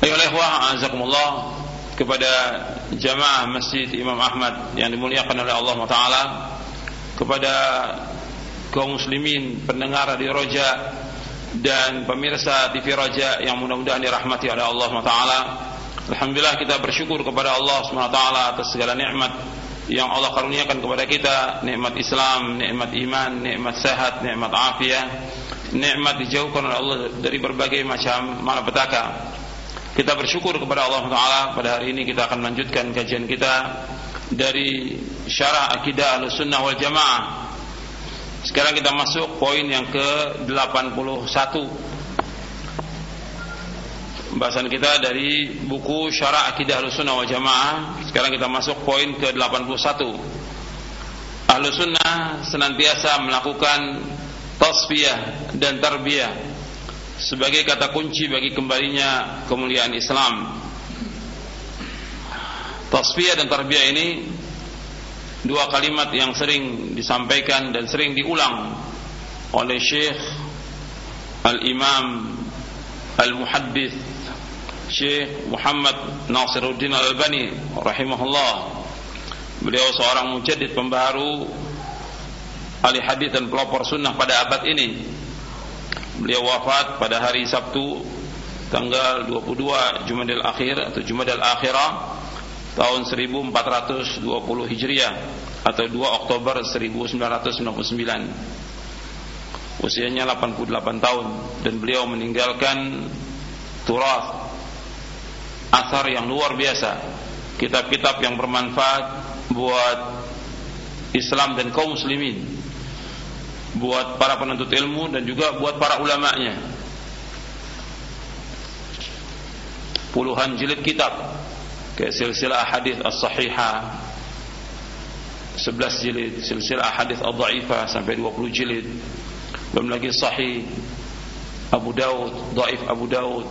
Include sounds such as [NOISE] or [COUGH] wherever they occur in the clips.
Ayolah ikhwah, azakumullah kepada jamaah Masjid Imam Ahmad yang dimuliakan oleh Allah Taala, kepada kaum muslimin pendengar di Roja dan pemirsa TV Roja yang mudah-mudahan dirahmati oleh Allah Taala. Alhamdulillah kita bersyukur kepada Allah SWT atas segala nikmat yang Allah karuniakan kepada kita, nikmat Islam, nikmat iman, nikmat sehat, nikmat afiah, nikmat dijauhkan oleh Allah dari berbagai macam malapetaka. Kita bersyukur kepada Allah Taala pada hari ini kita akan melanjutkan kajian kita dari syarah akidah Ahlussunnah wal Jamaah. Sekarang kita masuk poin yang ke-81. Pembahasan kita dari buku Syarah Akidah Ahlussunnah wal Jamaah. Sekarang kita masuk poin ke-81. Ahlussunnah senantiasa melakukan tasfiyah dan tarbiyah sebagai kata kunci bagi kembalinya kemuliaan Islam. Tasfiyah dan tarbiyah ini dua kalimat yang sering disampaikan dan sering diulang oleh Syekh Al-Imam Al-Muhaddith Syekh Muhammad Nasiruddin Al-Albani rahimahullah. Beliau seorang mujaddid pembaharu ahli hadis dan pelopor sunnah pada abad ini Beliau wafat pada hari Sabtu tanggal 22 Jumadil Akhir atau Jumadil Akhirah tahun 1420 Hijriah atau 2 Oktober 1999. Usianya 88 tahun dan beliau meninggalkan turas asar yang luar biasa, kitab-kitab yang bermanfaat buat Islam dan kaum muslimin buat para penuntut ilmu dan juga buat para ulamanya. Puluhan jilid kitab kayak silsilah hadis as-sahihah 11 jilid, silsilah hadis ad-dhaifah sampai 20 jilid. Belum lagi sahih Abu Daud, dhaif Abu Daud,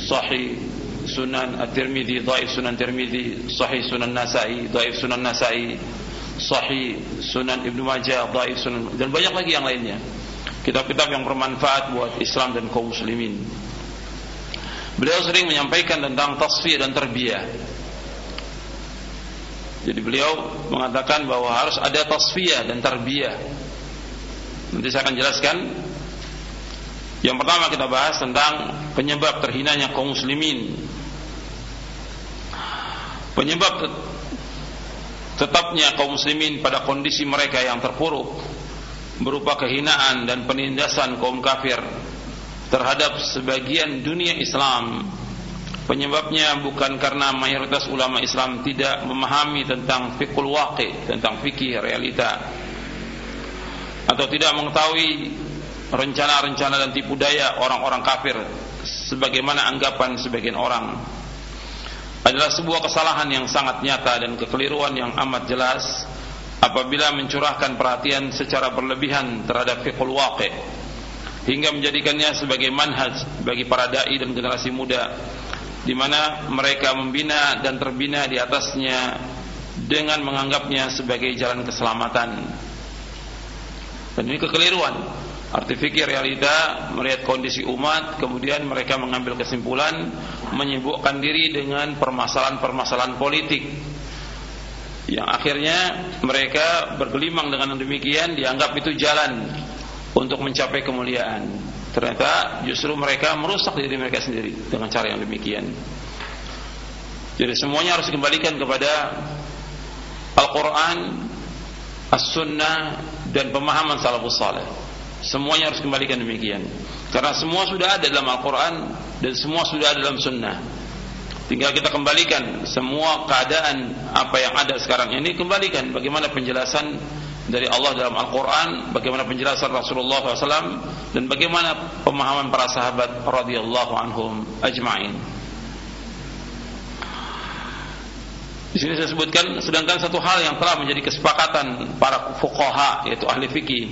sahih Sunan At-Tirmidzi, dhaif Sunan Tirmidzi, sahih Sunan Nasa'i, dhaif Sunan Nasa'i. Sahih Sunan Ibnu Majah, Dhaif Sunan dan banyak lagi yang lainnya. Kitab-kitab yang bermanfaat buat Islam dan kaum muslimin. Beliau sering menyampaikan tentang tasfiyah dan terbiyah. Jadi beliau mengatakan bahwa harus ada tasfiyah dan terbiyah. Nanti saya akan jelaskan. Yang pertama kita bahas tentang penyebab terhinanya kaum muslimin. Penyebab tetapnya kaum muslimin pada kondisi mereka yang terpuruk berupa kehinaan dan penindasan kaum kafir terhadap sebagian dunia Islam. Penyebabnya bukan karena mayoritas ulama Islam tidak memahami tentang fikul waqi tentang fikih realita atau tidak mengetahui rencana-rencana dan tipu daya orang-orang kafir sebagaimana anggapan sebagian orang adalah sebuah kesalahan yang sangat nyata dan kekeliruan yang amat jelas apabila mencurahkan perhatian secara berlebihan terhadap fiqhul waqi hingga menjadikannya sebagai manhaj bagi para dai dan generasi muda di mana mereka membina dan terbina di atasnya dengan menganggapnya sebagai jalan keselamatan. Dan ini kekeliruan. Arti fikir realita melihat kondisi umat, kemudian mereka mengambil kesimpulan menyibukkan diri dengan permasalahan-permasalahan politik. Yang akhirnya mereka bergelimang dengan demikian dianggap itu jalan untuk mencapai kemuliaan. Ternyata justru mereka merusak diri mereka sendiri dengan cara yang demikian. Jadi semuanya harus dikembalikan kepada Al-Quran, As-Sunnah, dan pemahaman salafus saleh. Semuanya harus kembalikan demikian. Karena semua sudah ada dalam Al-Quran dan semua sudah ada dalam Sunnah. Tinggal kita kembalikan semua keadaan apa yang ada sekarang ini kembalikan bagaimana penjelasan dari Allah dalam Al-Quran, bagaimana penjelasan Rasulullah SAW, dan bagaimana pemahaman para sahabat radhiyallahu anhum ajma'in. Di sini saya sebutkan sedangkan satu hal yang telah menjadi kesepakatan para fuqaha yaitu ahli fikih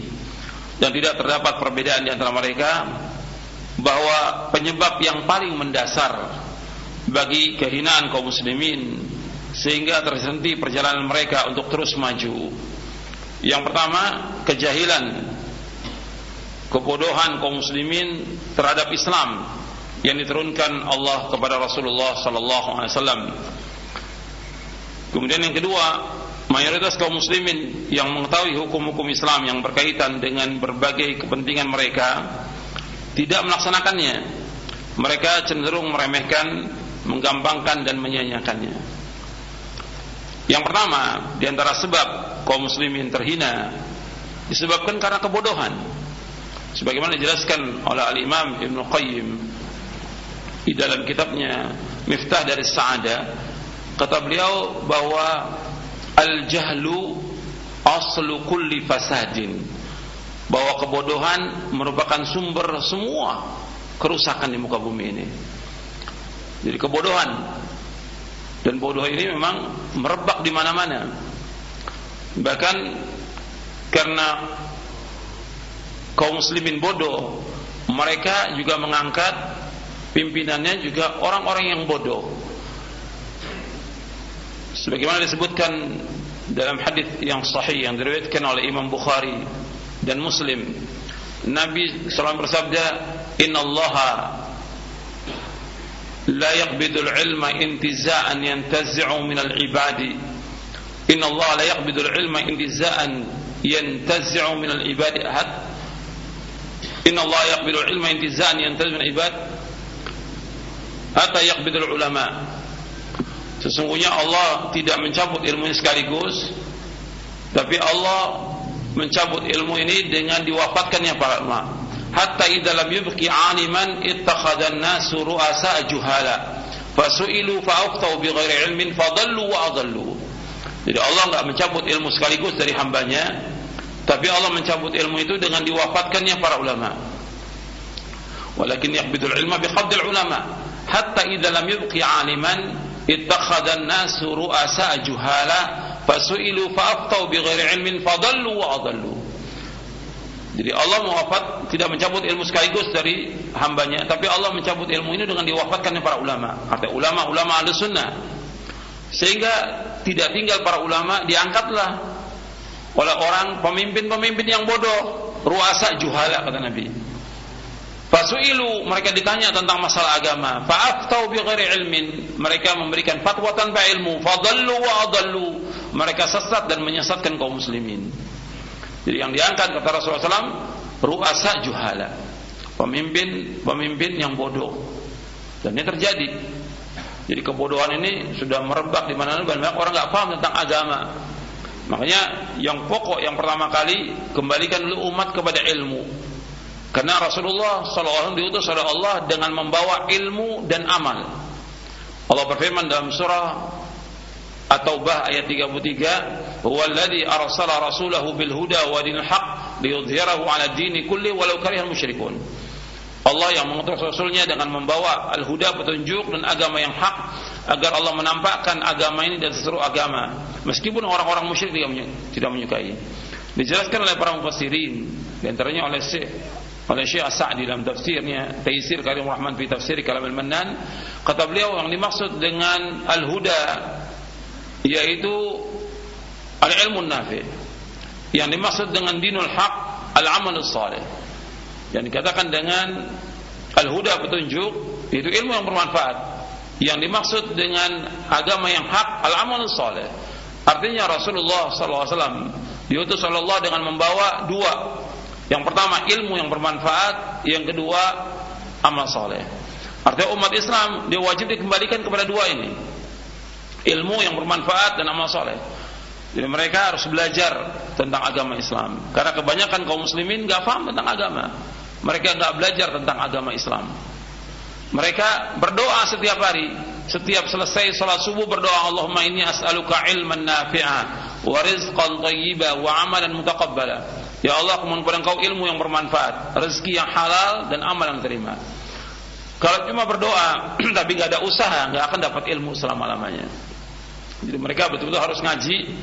dan tidak terdapat perbedaan di antara mereka bahwa penyebab yang paling mendasar bagi kehinaan kaum muslimin sehingga terhenti perjalanan mereka untuk terus maju. Yang pertama, kejahilan kebodohan kaum muslimin terhadap Islam yang diturunkan Allah kepada Rasulullah sallallahu alaihi wasallam Kemudian yang kedua, mayoritas kaum muslimin yang mengetahui hukum-hukum Islam yang berkaitan dengan berbagai kepentingan mereka tidak melaksanakannya. Mereka cenderung meremehkan, menggampangkan dan menyanyiakannya. Yang pertama, di antara sebab kaum muslimin terhina disebabkan karena kebodohan. Sebagaimana dijelaskan oleh Al-Imam Ibn Qayyim di dalam kitabnya Miftah dari Sa'adah Kata beliau bahwa al-jahlu aslu kulli fasadin. Bahwa kebodohan merupakan sumber semua kerusakan di muka bumi ini. Jadi kebodohan dan bodoh ini memang merebak di mana-mana. Bahkan karena kaum muslimin bodoh, mereka juga mengangkat pimpinannya juga orang-orang yang bodoh sebagaimana disebutkan dalam hadis yang sahih yang diriwayatkan oleh Imam Bukhari dan Muslim Nabi SAW bersabda Inna Allah la yaqbidu al-ilma intiza'an yantazi'u min al-ibadi Inna Allah la yaqbidu al-ilma intiza'an yantazi'u min al-ibadi ahad Inna Allah yaqbidu al-ilma intiza'an yantazi'u min al-ibad hatta yaqbidu al-ulama Sesungguhnya Allah tidak mencabut ilmu ini sekaligus Tapi Allah mencabut ilmu ini dengan diwafatkannya para ulama. Hatta idza lam yubqi aliman ittakhadan nasu ru'asa juhala. Fasu'ilu fa'aftau bighairi ilmin fadallu wa adallu. Jadi Allah enggak mencabut ilmu sekaligus dari hambanya Tapi Allah mencabut ilmu itu dengan diwafatkannya para ulama. Walakin yaqbidul ilma biqabdil ulama. Hatta idza lam yubqi aliman ru'asa fasu'ilu wa jadi Allah mewafat tidak mencabut ilmu sekaligus dari hambanya tapi Allah mencabut ilmu ini dengan diwafatkannya para ulama. Artinya ulama-ulama ahli sunnah. Sehingga tidak tinggal para ulama diangkatlah oleh orang pemimpin-pemimpin yang bodoh ruasa juhala kata Nabi Fasu'ilu mereka ditanya tentang masalah agama. Fa'aftau bi ghairi ilmin. Mereka memberikan fatwa tanpa ilmu. Fadallu wa adallu. Mereka sesat dan menyesatkan kaum muslimin. Jadi yang diangkat kata Rasulullah SAW, ruasa juhala. Pemimpin pemimpin yang bodoh. Dan ini terjadi. Jadi kebodohan ini sudah merebak di mana-mana banyak orang nggak paham tentang agama. Makanya yang pokok yang pertama kali kembalikan dulu umat kepada ilmu. Karena Rasulullah SAW diutus oleh Allah dengan membawa ilmu dan amal. Allah berfirman dalam surah At-Taubah ayat 33, "Huwallazi arsala rasulahu bil huda wa dinil haq liyudhhirahu 'ala dini kulli walau karihal musyrikun." Allah yang mengutus Rasulnya dengan membawa al-huda petunjuk dan agama yang hak agar Allah menampakkan agama ini dan seluruh agama meskipun orang-orang musyrik tidak menyukai. Dijelaskan oleh para mufassirin di antaranya oleh Syekh oleh Syekh Sa'di dalam tafsirnya Taisir Karim Rahman fi tafsir Kalam Al-Mannan kata beliau yang dimaksud dengan al-huda yaitu Al-ilmu nafi. Yang dimaksud dengan dinul haq al-amal salih. Yang dikatakan dengan al-huda petunjuk itu ilmu yang bermanfaat. Yang dimaksud dengan agama yang hak al-amal salih. Artinya Rasulullah SAW diutus Allah dengan membawa dua. Yang pertama ilmu yang bermanfaat, yang kedua amal saleh. Artinya umat Islam dia wajib dikembalikan kepada dua ini. Ilmu yang bermanfaat dan amal saleh. Jadi mereka harus belajar tentang agama Islam. Karena kebanyakan kaum muslimin nggak paham tentang agama. Mereka nggak belajar tentang agama Islam. Mereka berdoa setiap hari, setiap selesai salat subuh berdoa Allahumma inni as'aluka ilman nafi'a wa rizqan thayyiba wa amalan mutaqabbala. Ya Allah, aku mohon kepada Engkau ilmu yang bermanfaat, rezeki yang halal dan amal yang terima. Kalau cuma berdoa [CLEARS THROAT] tapi nggak ada usaha, nggak akan dapat ilmu selama lamanya. Jadi mereka betul-betul harus ngaji,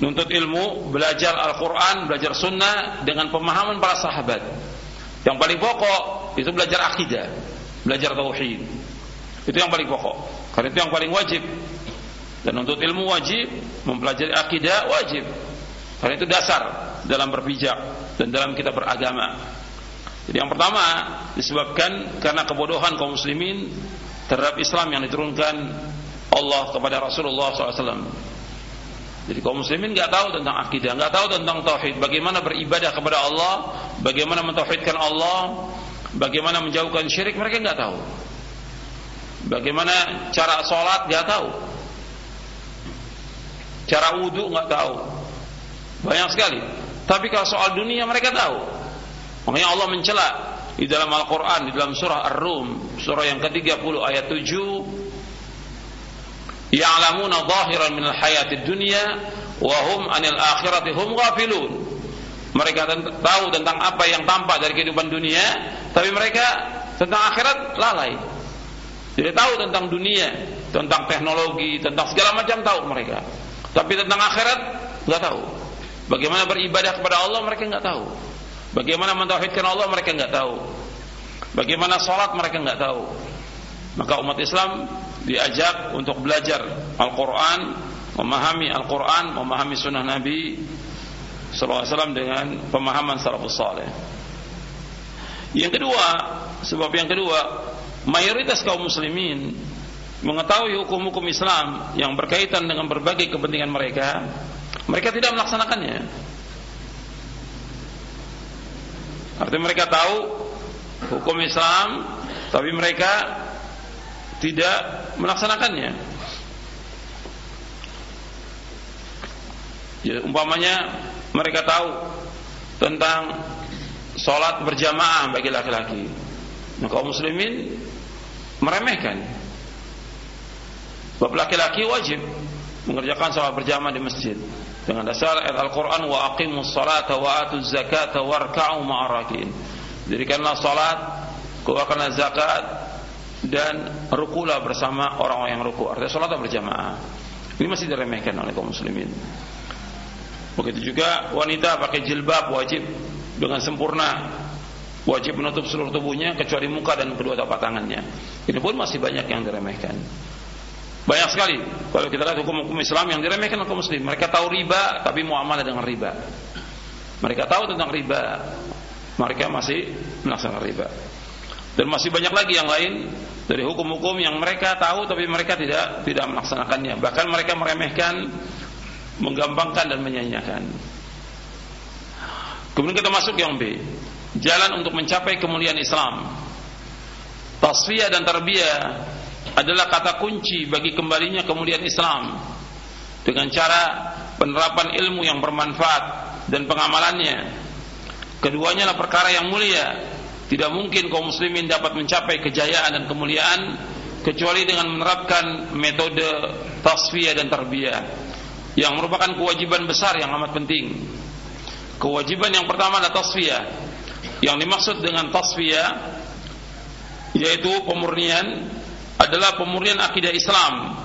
nuntut ilmu, belajar Al-Quran, belajar Sunnah dengan pemahaman para sahabat. Yang paling pokok itu belajar akidah, belajar tauhid. Itu yang paling pokok. Karena itu yang paling wajib. Dan untuk ilmu wajib, mempelajari akidah wajib. Karena itu dasar dalam berpijak dan dalam kita beragama. Jadi yang pertama disebabkan karena kebodohan kaum muslimin terhadap Islam yang diturunkan Allah kepada Rasulullah SAW. Jadi kaum muslimin nggak tahu tentang akidah, nggak tahu tentang tauhid, bagaimana beribadah kepada Allah, bagaimana mentauhidkan Allah, bagaimana menjauhkan syirik, mereka nggak tahu. Bagaimana cara sholat nggak tahu, cara wudhu nggak tahu, banyak sekali. Tapi kalau soal dunia mereka tahu. Makanya Allah mencela di dalam Al-Quran, di dalam surah Ar-Rum, surah yang ke-30 ayat 7, ya'lamuna zahiran min al-hayatid dunya wa hum 'anil akhirati hum ghafilun. Mereka tahu tentang apa yang tampak dari kehidupan dunia, tapi mereka tentang akhirat lalai. Jadi tahu tentang dunia, tentang teknologi, tentang segala macam tahu mereka. Tapi tentang akhirat nggak tahu. Bagaimana beribadah kepada Allah mereka nggak tahu. Bagaimana mentauhidkan Allah mereka nggak tahu. Bagaimana sholat mereka nggak tahu. Maka umat Islam diajak untuk belajar Al-Quran, memahami Al-Quran, memahami sunnah Nabi SAW dengan pemahaman salafus saleh. Yang kedua, sebab yang kedua, mayoritas kaum muslimin mengetahui hukum-hukum Islam yang berkaitan dengan berbagai kepentingan mereka, mereka tidak melaksanakannya. Artinya mereka tahu hukum Islam, tapi mereka tidak melaksanakannya. Ya, umpamanya mereka tahu tentang sholat berjamaah bagi laki-laki. Nah, kaum muslimin meremehkan. Sebab laki-laki wajib mengerjakan sholat berjamaah di masjid dengan dasar Al-Quran wa aqimus salata wa atuz zakata warka'u ma'arakin. Dirikanlah salat, keluarkanlah zakat, dan rukulah bersama orang-orang yang ruku. Artinya sholat berjamaah. Ini masih diremehkan oleh kaum muslimin. Begitu juga wanita pakai jilbab wajib dengan sempurna. Wajib menutup seluruh tubuhnya kecuali muka dan kedua tapak tangannya. Ini pun masih banyak yang diremehkan. Banyak sekali kalau kita lihat hukum-hukum Islam yang diremehkan oleh kaum muslim. Mereka tahu riba tapi muamalah dengan riba. Mereka tahu tentang riba. Mereka masih melaksanakan riba. Dan masih banyak lagi yang lain dari hukum-hukum yang mereka tahu tapi mereka tidak tidak melaksanakannya bahkan mereka meremehkan menggampangkan dan menyanyiakan kemudian kita masuk yang B jalan untuk mencapai kemuliaan Islam tasfiyah dan tarbiyah adalah kata kunci bagi kembalinya kemuliaan Islam dengan cara penerapan ilmu yang bermanfaat dan pengamalannya keduanya adalah perkara yang mulia tidak mungkin kaum muslimin dapat mencapai kejayaan dan kemuliaan kecuali dengan menerapkan metode tasfiyah dan tarbiyah yang merupakan kewajiban besar yang amat penting. Kewajiban yang pertama adalah tasfiyah. Yang dimaksud dengan tasfiyah yaitu pemurnian adalah pemurnian akidah Islam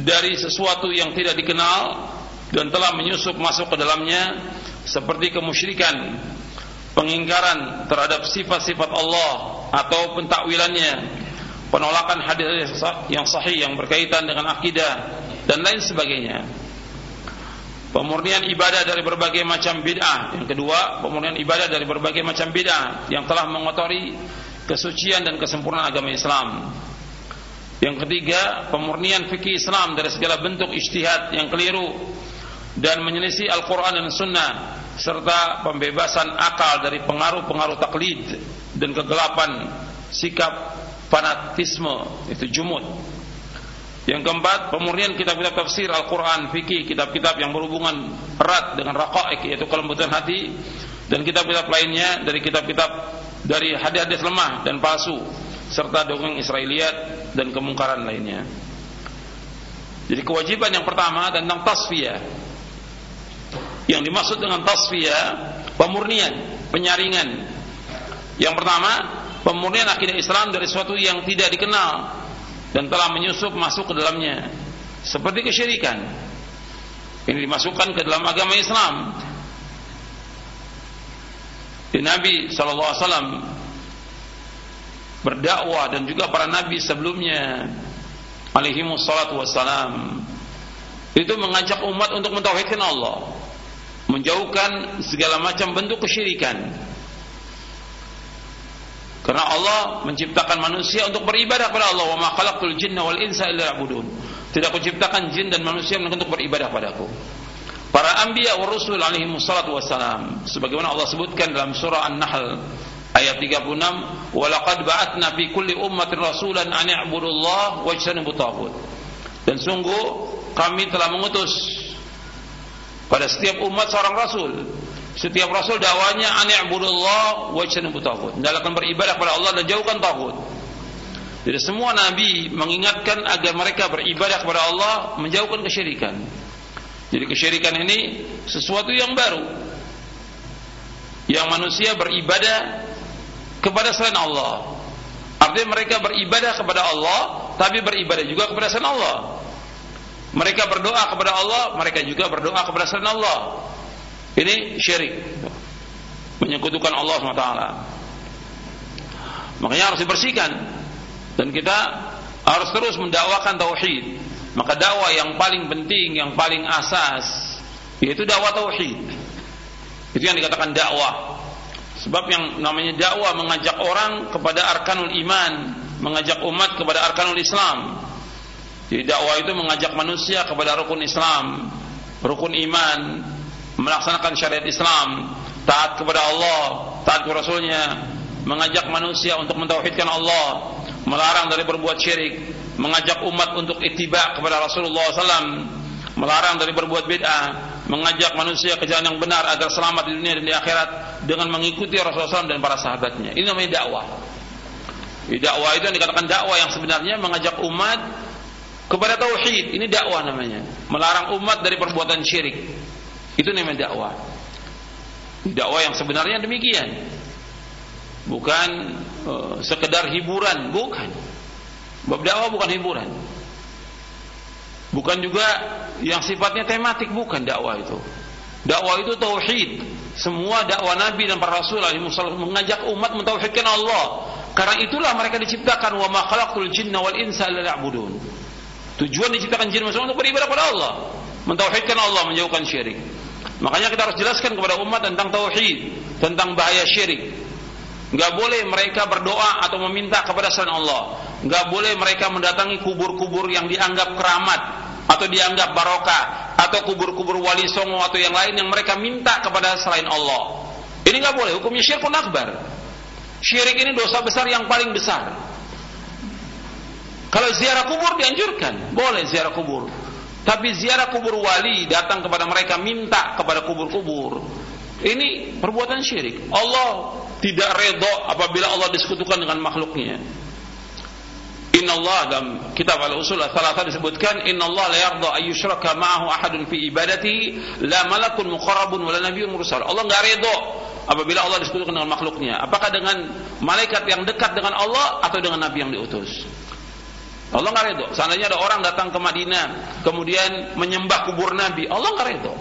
dari sesuatu yang tidak dikenal dan telah menyusup masuk ke dalamnya seperti kemusyrikan pengingkaran terhadap sifat-sifat Allah atau pentakwilannya, penolakan hadis yang sahih yang berkaitan dengan akidah dan lain sebagainya. pemurnian ibadah dari berbagai macam bid'ah. Yang kedua, pemurnian ibadah dari berbagai macam bid'ah yang telah mengotori kesucian dan kesempurnaan agama Islam. Yang ketiga, pemurnian fikih Islam dari segala bentuk ijtihad yang keliru dan menyelisih Al-Quran dan Sunnah serta pembebasan akal dari pengaruh-pengaruh taklid dan kegelapan sikap fanatisme itu jumud. Yang keempat, pemurnian kitab-kitab tafsir Al-Quran, fikih, kitab-kitab yang berhubungan erat dengan raqaik, yaitu kelembutan hati, dan kitab-kitab lainnya dari kitab-kitab dari hadis-hadis lemah dan palsu, serta dongeng Israeliat dan kemungkaran lainnya. Jadi kewajiban yang pertama tentang tasfiyah. Yang dimaksud dengan tasfiyah, pemurnian, penyaringan. Yang pertama, pemurnian akidah Islam dari sesuatu yang tidak dikenal dan telah menyusup masuk ke dalamnya seperti kesyirikan ini dimasukkan ke dalam agama Islam di Nabi wasallam berdakwah dan juga para nabi sebelumnya alaihi wassalatu wassalam itu mengajak umat untuk mentauhidkan Allah menjauhkan segala macam bentuk kesyirikan karena Allah menciptakan manusia untuk beribadah kepada Allah. Wa ma khalaqtul jinna wal insa illa ya'budun. Tidak kuciptakan jin dan manusia untuk beribadah padaku. Para anbiya wa rusul alaihi wassalatu wassalam sebagaimana Allah sebutkan dalam surah An-Nahl ayat 36, "Wa laqad ba'atna fi kulli ummatin rasulan an i'budullaha wajtanibu taghut." Dan sungguh kami telah mengutus pada setiap umat seorang rasul setiap rasul dakwanya an i'budullah wa ijtanibu taghut. Hendaklah beribadah kepada Allah dan jauhkan taghut. Jadi semua nabi mengingatkan agar mereka beribadah kepada Allah, menjauhkan kesyirikan. Jadi kesyirikan ini sesuatu yang baru. Yang manusia beribadah kepada selain Allah. Artinya mereka beribadah kepada Allah, tapi beribadah juga kepada selain Allah. Mereka berdoa kepada Allah, mereka juga berdoa kepada selain Allah. Ini syirik. Menyekutukan Allah SWT. Makanya harus dibersihkan. Dan kita harus terus mendakwakan tauhid. Maka dakwah yang paling penting, yang paling asas, yaitu dakwah tauhid. Itu yang dikatakan dakwah. Sebab yang namanya dakwah mengajak orang kepada arkanul iman, mengajak umat kepada arkanul Islam. Jadi dakwah itu mengajak manusia kepada rukun Islam, rukun iman, melaksanakan syariat Islam, taat kepada Allah, taat kepada Rasulnya, mengajak manusia untuk mentauhidkan Allah, melarang dari berbuat syirik, mengajak umat untuk ittiba kepada Rasulullah SAW, melarang dari berbuat bid'ah, mengajak manusia ke jalan yang benar agar selamat di dunia dan di akhirat dengan mengikuti Rasulullah SAW dan para sahabatnya. Ini namanya dakwah. Di dakwah itu yang dikatakan dakwah yang sebenarnya mengajak umat kepada tauhid. Ini dakwah namanya. Melarang umat dari perbuatan syirik. Itu namanya dakwah. Dakwah yang sebenarnya demikian. Bukan uh, sekedar hiburan, bukan. Bab dakwah bukan hiburan. Bukan juga yang sifatnya tematik, bukan dakwah itu. Dakwah itu tauhid. Semua dakwah Nabi dan para Rasul mengajak umat mentauhidkan Allah. Karena itulah mereka diciptakan wa ma khalaqul jinna wal insa liya'budun. Tujuan diciptakan jin manusia untuk beribadah pada Allah, mentauhidkan Allah, menjauhkan syirik. Makanya kita harus jelaskan kepada umat tentang tauhid, tentang bahaya syirik. Enggak boleh mereka berdoa atau meminta kepada selain Allah. Enggak boleh mereka mendatangi kubur-kubur yang dianggap keramat atau dianggap barokah atau kubur-kubur wali songo atau yang lain yang mereka minta kepada selain Allah. Ini enggak boleh, hukumnya syirkun akbar. Syirik ini dosa besar yang paling besar. Kalau ziarah kubur dianjurkan, boleh ziarah kubur. Tapi ziarah kubur wali datang kepada mereka minta kepada kubur-kubur. Ini perbuatan syirik. Allah tidak redha apabila Allah disekutukan dengan makhluknya. Inna Allah dalam kitab al-usul al-thalatha disebutkan Inna Allah la yarda ayyushraka ma'ahu ahadun fi ibadati la malakun muqarrabun wa la nabiyyun mursal. Allah enggak redha apabila Allah disekutukan dengan makhluknya. Apakah dengan malaikat yang dekat dengan Allah atau dengan nabi yang diutus? Allah nggak redho. Seandainya ada orang datang ke Madinah, kemudian menyembah kubur Nabi, Allah nggak redho.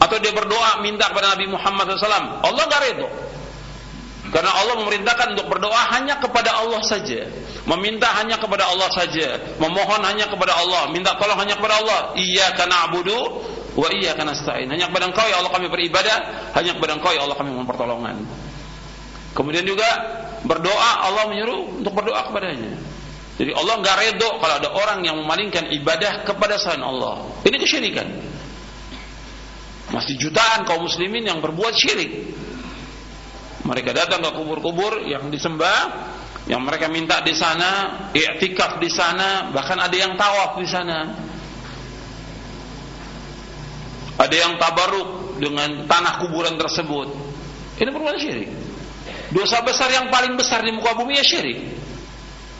Atau dia berdoa minta kepada Nabi Muhammad SAW, Allah nggak redho. Karena Allah memerintahkan untuk berdoa hanya kepada Allah saja, meminta hanya kepada Allah saja, memohon hanya kepada Allah, minta tolong hanya kepada Allah. Iya karena abudu wa iyyaka nasta'in. Hanya kepada Engkau ya Allah kami beribadah, hanya kepada Engkau ya Allah kami mohon pertolongan. Kemudian juga berdoa Allah menyuruh untuk berdoa kepadanya. Jadi Allah nggak redo kalau ada orang yang memalingkan ibadah kepada selain Allah. Ini kesyirikan. Masih jutaan kaum muslimin yang berbuat syirik. Mereka datang ke kubur-kubur yang disembah, yang mereka minta di sana, i'tikaf di sana, bahkan ada yang tawaf di sana. Ada yang tabaruk dengan tanah kuburan tersebut. Ini perbuatan syirik. Dosa besar yang paling besar di muka bumi ya syirik.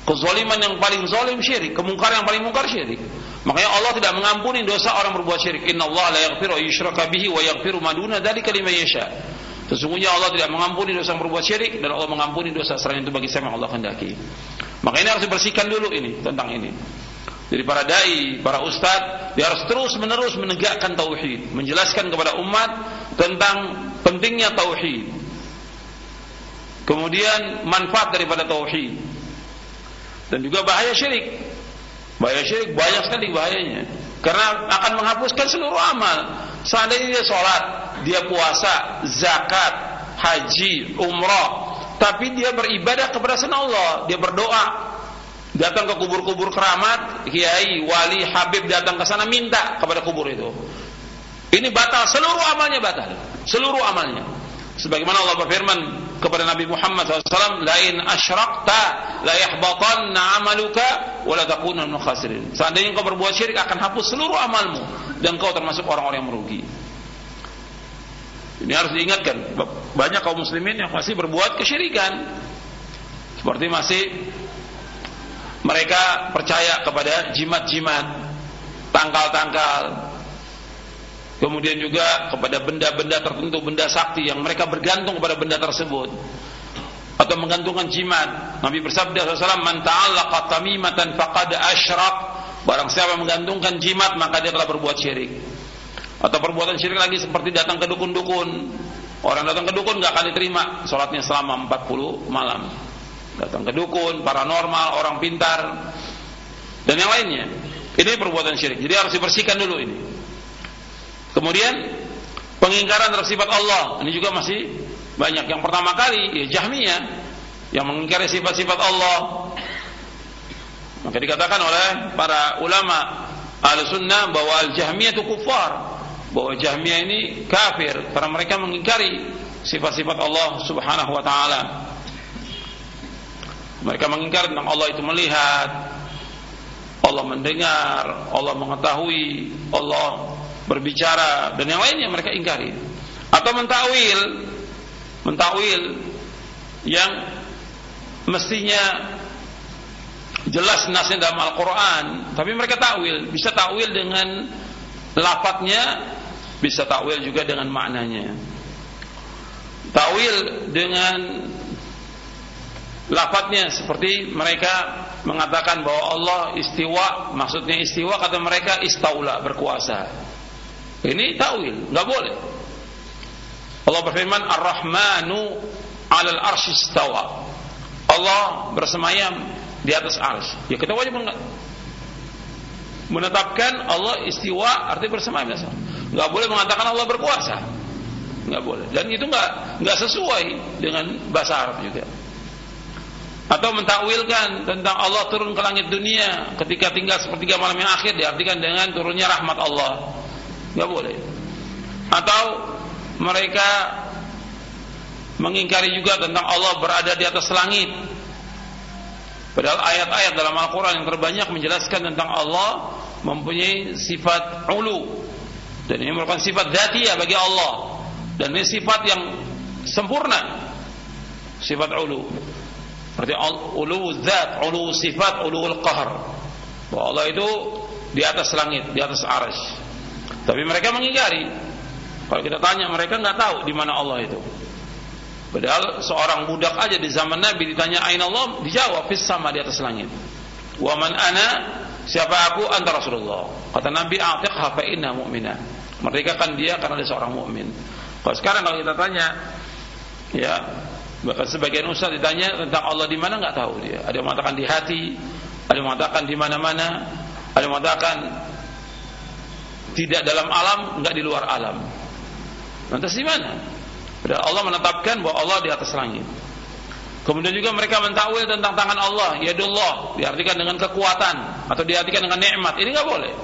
Kezaliman yang paling zalim syirik, kemungkaran yang paling mungkar syirik. Makanya Allah tidak mengampuni dosa orang berbuat syirik. Inna Allah la yaghfiru yushraka bihi wa yaghfiru ma duna dzalika liman yasha. Sesungguhnya Allah tidak mengampuni dosa yang berbuat syirik dan Allah mengampuni dosa selain itu bagi siapa Allah kehendaki. Maka ini harus dibersihkan dulu ini tentang ini. Jadi para dai, para ustadz, dia harus terus menerus menegakkan tauhid, menjelaskan kepada umat tentang pentingnya tauhid. Kemudian manfaat daripada tauhid dan juga bahaya syirik. Bahaya syirik banyak sekali bahayanya. Karena akan menghapuskan seluruh amal. Seandainya dia sholat, dia puasa, zakat, haji, umrah, tapi dia beribadah kepada selain Allah, dia berdoa, datang ke kubur-kubur keramat, kiai, wali, habib datang ke sana minta kepada kubur itu. Ini batal, seluruh amalnya batal, seluruh amalnya. Sebagaimana Allah berfirman kepada Nabi Muhammad SAW, lain asyrakta la yahbatanna amaluka wa la takuna khasirin. Seandainya engkau berbuat syirik akan hapus seluruh amalmu dan kau termasuk orang-orang yang merugi. Ini harus diingatkan. Banyak kaum muslimin yang masih berbuat kesyirikan. Seperti masih mereka percaya kepada jimat-jimat, tangkal-tangkal, kemudian juga kepada benda-benda tertentu, benda sakti yang mereka bergantung kepada benda tersebut atau menggantungkan jimat. Nabi bersabda SAW, "Man ta'allaqa tamimatan faqad asyrak." Barang siapa menggantungkan jimat maka dia telah berbuat syirik. Atau perbuatan syirik lagi seperti datang ke dukun-dukun. Orang datang ke dukun nggak akan diterima sholatnya selama 40 malam. Datang ke dukun, paranormal, orang pintar dan yang lainnya. Ini perbuatan syirik. Jadi harus dibersihkan dulu ini. Kemudian pengingkaran terhadap sifat Allah ini juga masih banyak. Yang pertama kali ya Jahmiyah yang mengingkari sifat-sifat Allah. Maka dikatakan oleh para ulama Al-Sunnah bahwa Al-Jahmiyah itu kufar, bahwa Jahmiyah ini kafir karena mereka mengingkari sifat-sifat Allah Subhanahu wa taala. Mereka mengingkari tentang Allah itu melihat, Allah mendengar, Allah mengetahui, Allah berbicara dan yang lainnya mereka ingkari. Atau mentakwil mentakwil yang mestinya jelas nasnya dalam Al-Quran tapi mereka takwil bisa takwil dengan lafadznya bisa takwil juga dengan maknanya. Takwil dengan lafadznya seperti mereka mengatakan bahwa Allah istiwa maksudnya istiwa kata mereka istaula berkuasa ini takwil, nggak boleh. Allah berfirman Ar-Rahmanu 'alal arsy istawa. Allah bersemayam di atas ars. Ya kita wajib menetapkan Allah istiwa arti bersemayam Nggak boleh mengatakan Allah berkuasa. Nggak boleh. Dan itu nggak nggak sesuai dengan bahasa Arab juga. Atau mentakwilkan tentang Allah turun ke langit dunia ketika tinggal sepertiga malam yang akhir diartikan dengan turunnya rahmat Allah nggak boleh. Atau mereka mengingkari juga tentang Allah berada di atas langit. Padahal ayat-ayat dalam Al-Quran yang terbanyak menjelaskan tentang Allah mempunyai sifat ulu. Dan ini merupakan sifat ya bagi Allah. Dan ini sifat yang sempurna. Sifat ulu. Berarti ulu zat, ulu sifat, ulu al-qahr. Bahwa Allah itu di atas langit, di atas arash tapi mereka mengingkari. Kalau kita tanya mereka nggak tahu di mana Allah itu. Padahal seorang budak aja di zaman Nabi ditanya Aina Allah dijawab fis sama di atas langit. Wa man ana siapa aku anta Rasulullah. Kata Nabi a'tiqha fa inna mu'mina. Merdekakan dia karena dia seorang mukmin. Kalau sekarang kalau kita tanya ya bahkan sebagian ustaz ditanya tentang Allah di mana nggak tahu dia. Ada yang mengatakan di hati, ada yang mengatakan di mana-mana, ada yang mengatakan Tidak dalam alam, enggak di luar alam. Lantas di mana? Allah menetapkan bahwa Allah di atas langit. Kemudian juga mereka mentakwil tentang tangan Allah, yadullah, diartikan dengan kekuatan atau diartikan dengan nikmat. Ini enggak boleh.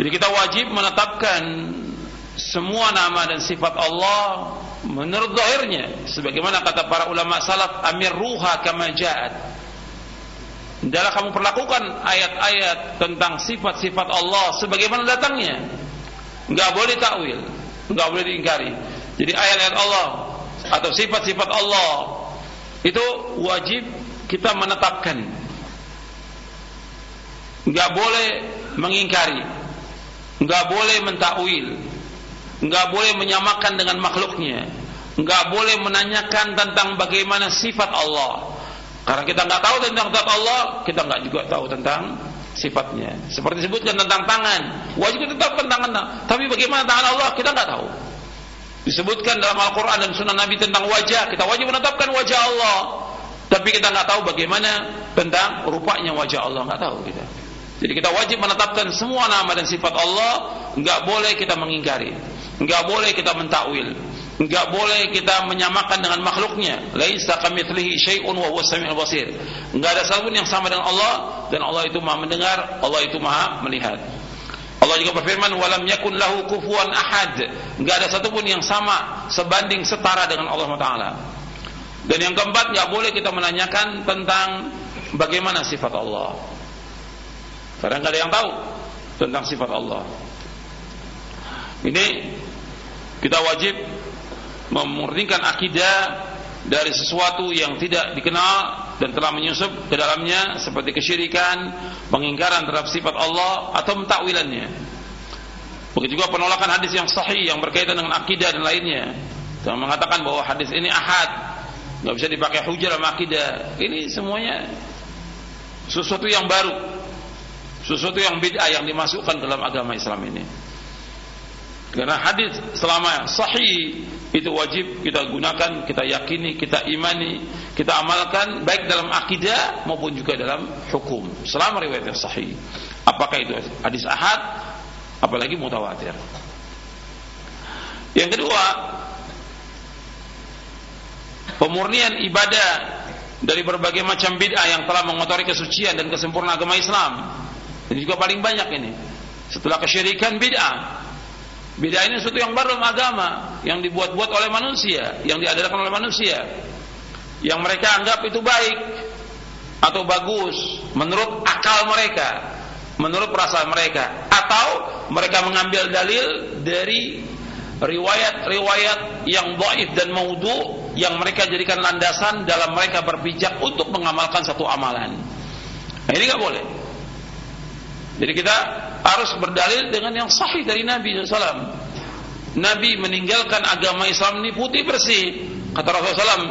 Jadi kita wajib menetapkan semua nama dan sifat Allah menurut zahirnya sebagaimana kata para ulama salaf amir ruha kama ja'at Hendaklah kamu perlakukan ayat-ayat tentang sifat-sifat Allah sebagaimana datangnya. Enggak boleh takwil, enggak boleh diingkari. Jadi ayat-ayat Allah atau sifat-sifat Allah itu wajib kita menetapkan. Enggak boleh mengingkari. Enggak boleh mentakwil. Enggak boleh menyamakan dengan makhluknya. Enggak boleh menanyakan tentang bagaimana sifat Allah karena kita nggak tahu tentang zat Allah, kita nggak juga tahu tentang sifatnya. Seperti disebutkan tentang tangan, wajib kita tentang tangan. Tapi bagaimana tangan Allah kita nggak tahu. Disebutkan dalam Al-Quran dan Sunnah Nabi tentang wajah, kita wajib menetapkan wajah Allah. Tapi kita nggak tahu bagaimana tentang rupanya wajah Allah nggak tahu kita. Jadi kita wajib menetapkan semua nama dan sifat Allah, nggak boleh kita mengingkari, nggak boleh kita mentakwil, Enggak boleh kita menyamakan dengan makhluknya. Laisa kamitslihi syai'un wa huwas samiul basir. Enggak ada satupun yang sama dengan Allah dan Allah itu Maha mendengar, Allah itu Maha melihat. Allah juga berfirman walam yakun lahu kufuwan ahad. Enggak ada satupun yang sama sebanding setara dengan Allah taala. Dan yang keempat enggak boleh kita menanyakan tentang bagaimana sifat Allah. Enggak ada yang tahu tentang sifat Allah. Ini kita wajib memurnikan akidah dari sesuatu yang tidak dikenal dan telah menyusup ke dalamnya seperti kesyirikan, pengingkaran terhadap sifat Allah atau mentakwilannya. Begitu juga penolakan hadis yang sahih yang berkaitan dengan akidah dan lainnya. Yang mengatakan bahwa hadis ini ahad, nggak bisa dipakai hujah dalam akidah. Ini semuanya sesuatu yang baru, sesuatu yang bid'ah yang dimasukkan dalam agama Islam ini. Karena hadis selama sahih itu wajib kita gunakan, kita yakini, kita imani, kita amalkan baik dalam akidah maupun juga dalam hukum. Selama riwayat yang sahih. Apakah itu hadis ahad apalagi mutawatir. Yang kedua, pemurnian ibadah dari berbagai macam bid'ah yang telah mengotori kesucian dan kesempurnaan agama Islam. Ini juga paling banyak ini. Setelah kesyirikan bid'ah, Bid'ah ini sesuatu yang baru agama, yang dibuat-buat oleh manusia, yang diadakan oleh manusia. Yang mereka anggap itu baik atau bagus menurut akal mereka, menurut perasaan mereka, atau mereka mengambil dalil dari riwayat-riwayat yang dhaif dan maudhu yang mereka jadikan landasan dalam mereka berpijak untuk mengamalkan satu amalan. Nah, ini nggak boleh. Jadi kita harus berdalil dengan yang sahih dari Nabi SAW. Nabi meninggalkan agama Islam ini putih bersih. Kata Rasulullah SAW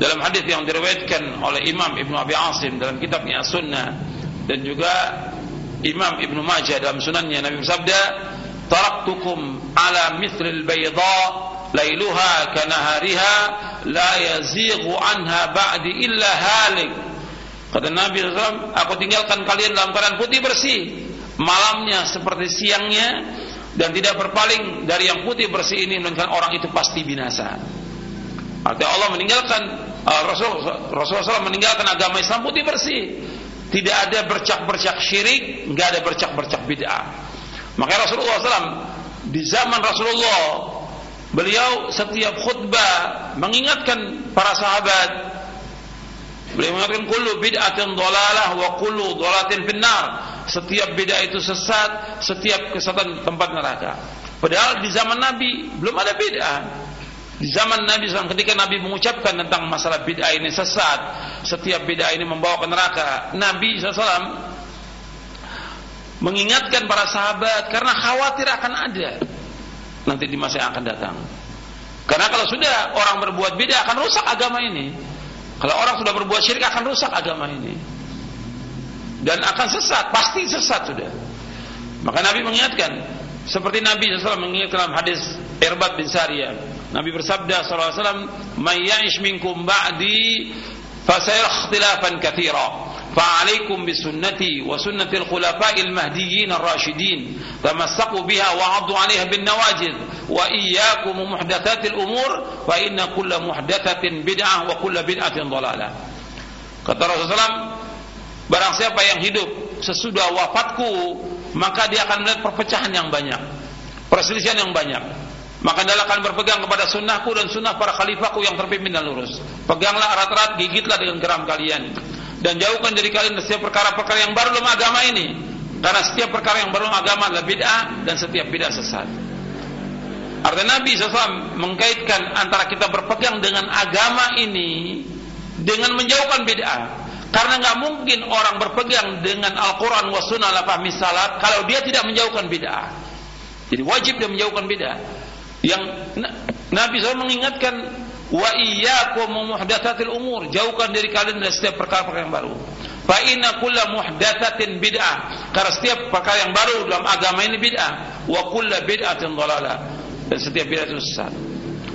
dalam hadis yang diriwayatkan oleh Imam Ibnu Abi Asim dalam kitabnya Sunnah dan juga Imam Ibnu Majah dalam sunannya Nabi bersabda, "Taraktukum ala mithlil bayda lailuha kanahariha la yazighu anha ba'di illa halik." Kata Nabi SAW, aku tinggalkan kalian dalam keadaan putih bersih malamnya seperti siangnya dan tidak berpaling dari yang putih bersih ini melainkan orang itu pasti binasa. Artinya Allah meninggalkan uh, Rasul Rasulullah meninggalkan agama Islam putih bersih. Tidak ada bercak-bercak syirik, nggak ada bercak-bercak bid'ah. Makanya Rasulullah SAW di zaman Rasulullah beliau setiap khutbah mengingatkan para sahabat beliau mengingatkan kullu bid'atin dhalalah wa kullu dhalalatin finnar setiap beda itu sesat, setiap kesesatan tempat neraka. Padahal di zaman Nabi belum ada beda. Di zaman Nabi SAW ketika Nabi mengucapkan tentang masalah bid'ah ini sesat, setiap bid'ah ini membawa ke neraka. Nabi SAW mengingatkan para sahabat karena khawatir akan ada nanti di masa yang akan datang. Karena kalau sudah orang berbuat bid'ah akan rusak agama ini. Kalau orang sudah berbuat syirik akan rusak agama ini dan akan sesat, pasti sesat sudah. Maka Nabi mengingatkan, seperti Nabi SAW mengingatkan dalam hadis Irbad bin Sariyah. Nabi bersabda SAW, "May ya'ish minkum ba'di fasayara ikhtilafan katsira." fa'alaikum bisunnati wa sunnatil khulafa'il mahdiyyin ar-rasyidin tamassaku biha wa 'addu 'alaiha bin nawajid wa iyyakum muhdatsatil umur fa inna kulla muhdatsatin bid'ah wa kulla bid'atin dhalalah kata Rasulullah barang siapa yang hidup sesudah wafatku maka dia akan melihat perpecahan yang banyak perselisihan yang banyak maka adalah akan berpegang kepada sunnahku dan sunnah para khalifahku yang terpimpin dan lurus. Peganglah erat-erat, gigitlah dengan geram kalian. Dan jauhkan dari kalian setiap perkara-perkara yang baru dalam agama ini. Karena setiap perkara yang baru dalam agama adalah bid'ah dan setiap bid'ah sesat. Artinya Nabi SAW mengkaitkan antara kita berpegang dengan agama ini dengan menjauhkan bid'ah. Karena nggak mungkin orang berpegang dengan Al-Quran wa sunnah la salat kalau dia tidak menjauhkan bid'ah. Jadi wajib dia menjauhkan bid'ah. Yang Nabi SAW mengingatkan wa iyyakum muhdatsatil umur. Jauhkan dari kalian dari setiap perkara-perkara yang baru. Fa inna kulla muhdatsatin bid'ah. Karena setiap perkara yang baru dalam agama ini bid'ah. Wa kulla bid'atin dan setiap bid'ah itu sesat.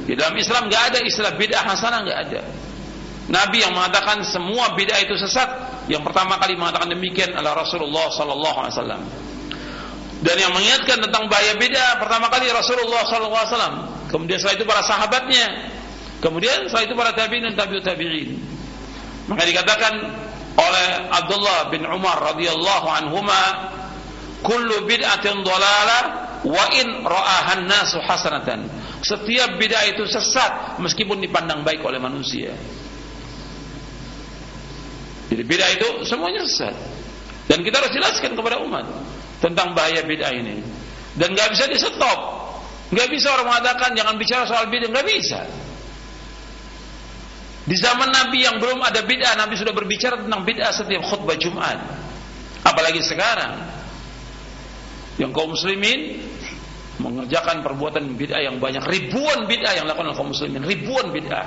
Di dalam Islam enggak ada istilah bid'ah hasanah enggak ada Nabi yang mengatakan semua bid'ah itu sesat yang pertama kali mengatakan demikian adalah Rasulullah sallallahu alaihi wasallam dan yang mengingatkan tentang bahaya beda pertama kali Rasulullah SAW. Kemudian setelah itu para sahabatnya. Kemudian setelah itu para tabi'in dan tabi'ut tabi'in. Maka dikatakan oleh Abdullah bin Umar radhiyallahu anhuma kullu bid'atin dhalalah wa in ra'ahan nasu hasanatan. Setiap bid'ah itu sesat meskipun dipandang baik oleh manusia. Jadi bid'ah itu semuanya sesat. Dan kita harus jelaskan kepada umat tentang bahaya bid'ah ini. Dan nggak bisa di stop. Nggak bisa orang mengatakan jangan bicara soal bid'ah, nggak bisa. Di zaman Nabi yang belum ada bid'ah, Nabi sudah berbicara tentang bid'ah setiap khutbah Jumat. Apalagi sekarang yang kaum muslimin mengerjakan perbuatan bid'ah yang banyak, ribuan bid'ah yang dilakukan oleh kaum muslimin, ribuan bid'ah.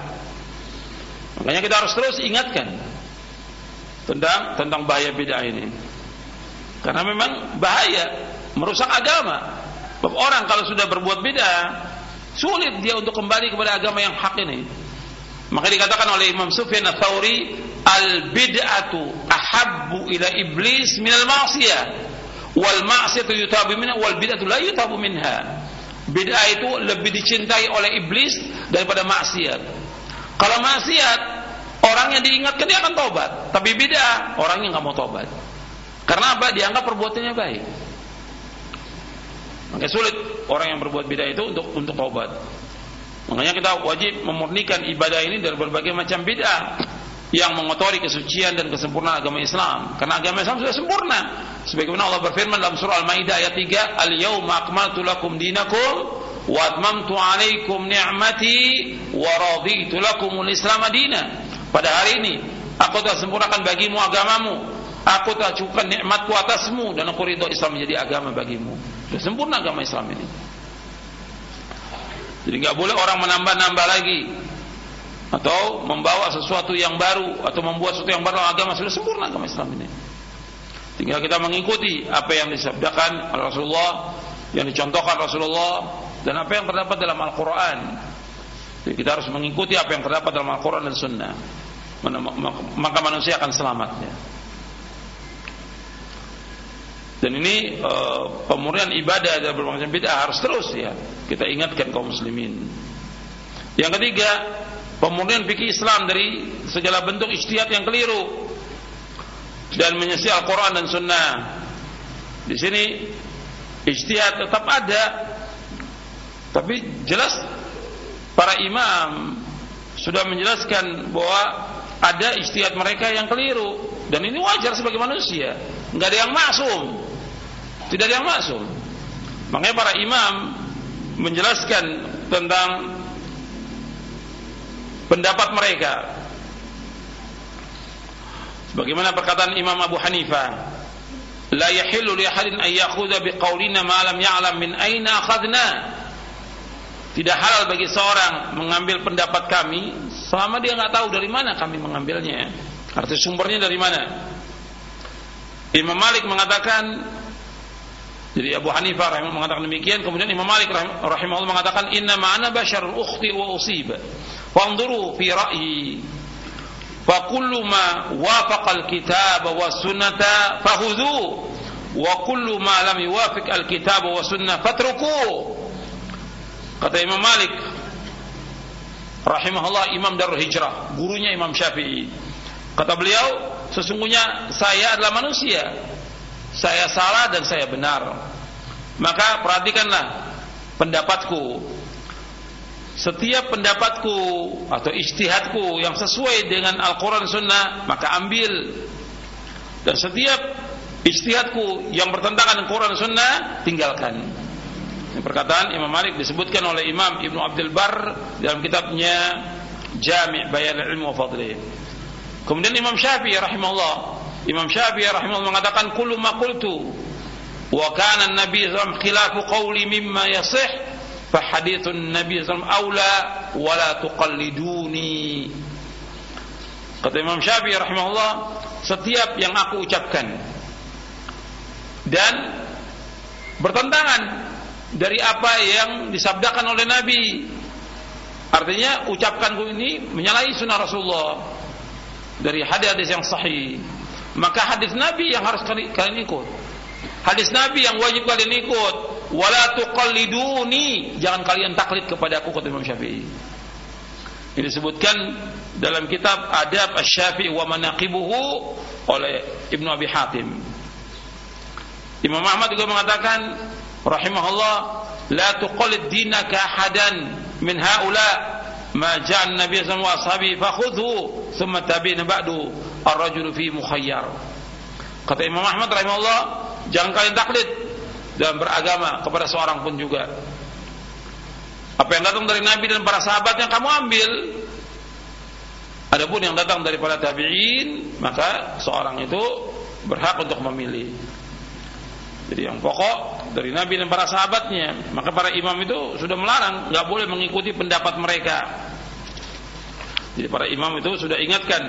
Makanya kita harus terus ingatkan tentang tentang bahaya bid'ah ini. Karena memang bahaya, merusak agama. Orang kalau sudah berbuat beda, sulit dia untuk kembali kepada agama yang hak ini. Maka dikatakan oleh Imam Sufyan Ats-Tsauri, al-bid'atu ahabbu ila iblis minal ma'siyah. Wal ma'siyatu yutabu minha wal bid'atu la yutabu minha. Bid'ah itu lebih dicintai oleh iblis daripada maksiat. Kalau maksiat, orang yang diingatkan dia akan tobat, tapi bid'ah orang yang nggak mau tobat. Karena apa? Dianggap perbuatannya baik. Maka sulit orang yang berbuat bid'ah itu untuk untuk taubat. Makanya kita wajib memurnikan ibadah ini dari berbagai macam bid'ah yang mengotori kesucian dan kesempurnaan agama Islam. Karena agama Islam sudah sempurna. Sebagaimana Allah berfirman dalam surah Al-Maidah ayat 3, "Al-yauma akmaltu lakum dinakum wa atmamtu 'alaikum ni'mati wa raditu lakumul Islam madina." Pada hari ini aku telah sempurnakan bagimu agamamu Aku telah cukupkan nikmatku atasmu dan aku ridho Islam menjadi agama bagimu. Sudah sempurna agama Islam ini. Jadi nggak boleh orang menambah-nambah lagi atau membawa sesuatu yang baru atau membuat sesuatu yang baru agama sudah sempurna agama Islam ini. Tinggal kita mengikuti apa yang disabdakan Rasulullah, yang dicontohkan Rasulullah dan apa yang terdapat dalam Al-Qur'an. Jadi kita harus mengikuti apa yang terdapat dalam Al-Qur'an dan Sunnah. Maka manusia akan selamatnya. Dan ini uh, pemurnian ibadah dan berbagai macam bid'ah harus terus ya kita ingatkan kaum muslimin. Yang ketiga, pemurnian fikih Islam dari segala bentuk ijtihad yang keliru dan menyisi Al-Qur'an dan Sunnah. Di sini ijtihad tetap ada tapi jelas para imam sudah menjelaskan bahwa ada ijtihad mereka yang keliru dan ini wajar sebagai manusia nggak ada yang maksum tidak ada yang masuk. Makanya para imam menjelaskan tentang pendapat mereka. Sebagaimana perkataan Imam Abu Hanifah, "La yahillu li ahadin an ya'khudha biqaulina ma lam ya'lam min aina akhadna." Tidak halal bagi seorang mengambil pendapat kami selama dia nggak tahu dari mana kami mengambilnya. Arti sumbernya dari mana? Imam Malik mengatakan jadi Abu Hanifah rahimahullah mengatakan demikian, kemudian Imam Malik rahimahullah mengatakan inna ma'ana basyarun ukhti wa usib. Fanzuru fi ra'yi. fa kullu ma wafaqa al-kitab wa sunnata fahudhu wa kullu ma lam yuwafiq al-kitab wa sunnah fatruku kata Imam Malik rahimahullah Imam Darul Hijrah gurunya Imam Syafi'i. Kata beliau sesungguhnya saya adalah manusia. Saya salah dan saya benar. Maka perhatikanlah pendapatku. Setiap pendapatku atau istihadku yang sesuai dengan Al-Quran Sunnah maka ambil. Dan setiap istihadku yang bertentangan dengan Quran Sunnah tinggalkan perkataan Imam Malik disebutkan oleh Imam Ibnu Abdul Bar dalam kitabnya Jami' Bayan Ilmu wa Fadlih kemudian Imam Syafi'i rahimahullah. Imam Syafi'i rahimahullah mengatakan kullu ma qultu wa kana an-nabi sallallahu khilafu qawli mimma yasih fahadithun Nabi SAW aula wala tuqalliduni. Kata Imam Syafi'i rahimahullah setiap yang aku ucapkan dan bertentangan dari apa yang disabdakan oleh Nabi. Artinya ucapkanku ini menyalahi sunnah Rasulullah dari hadis-hadis yang sahih. Maka hadis Nabi yang harus kalian ikut. Hadis Nabi yang wajib kalian ikut. Wala tuqalliduni. Jangan kalian taklid kepada aku kata Imam Syafi'i. Ini disebutkan dalam kitab Adab Asy-Syafi'i wa Manaqibuhu oleh Ibnu Abi Hatim. Imam Ahmad juga mengatakan rahimahullah la tuqallid dinaka hadan min haula ma ja'an nabiy sallallahu alaihi wasallam fakhudhu thumma tabi'na ba'du ar-rajulu fi mukhayyar kata Imam Ahmad rahimahullah jangan kalian taklid dalam beragama kepada seorang pun juga. Apa yang datang dari Nabi dan para sahabat yang kamu ambil. Adapun yang datang dari para tabi'in, maka seorang itu berhak untuk memilih. Jadi yang pokok dari Nabi dan para sahabatnya, maka para imam itu sudah melarang, nggak boleh mengikuti pendapat mereka. Jadi para imam itu sudah ingatkan.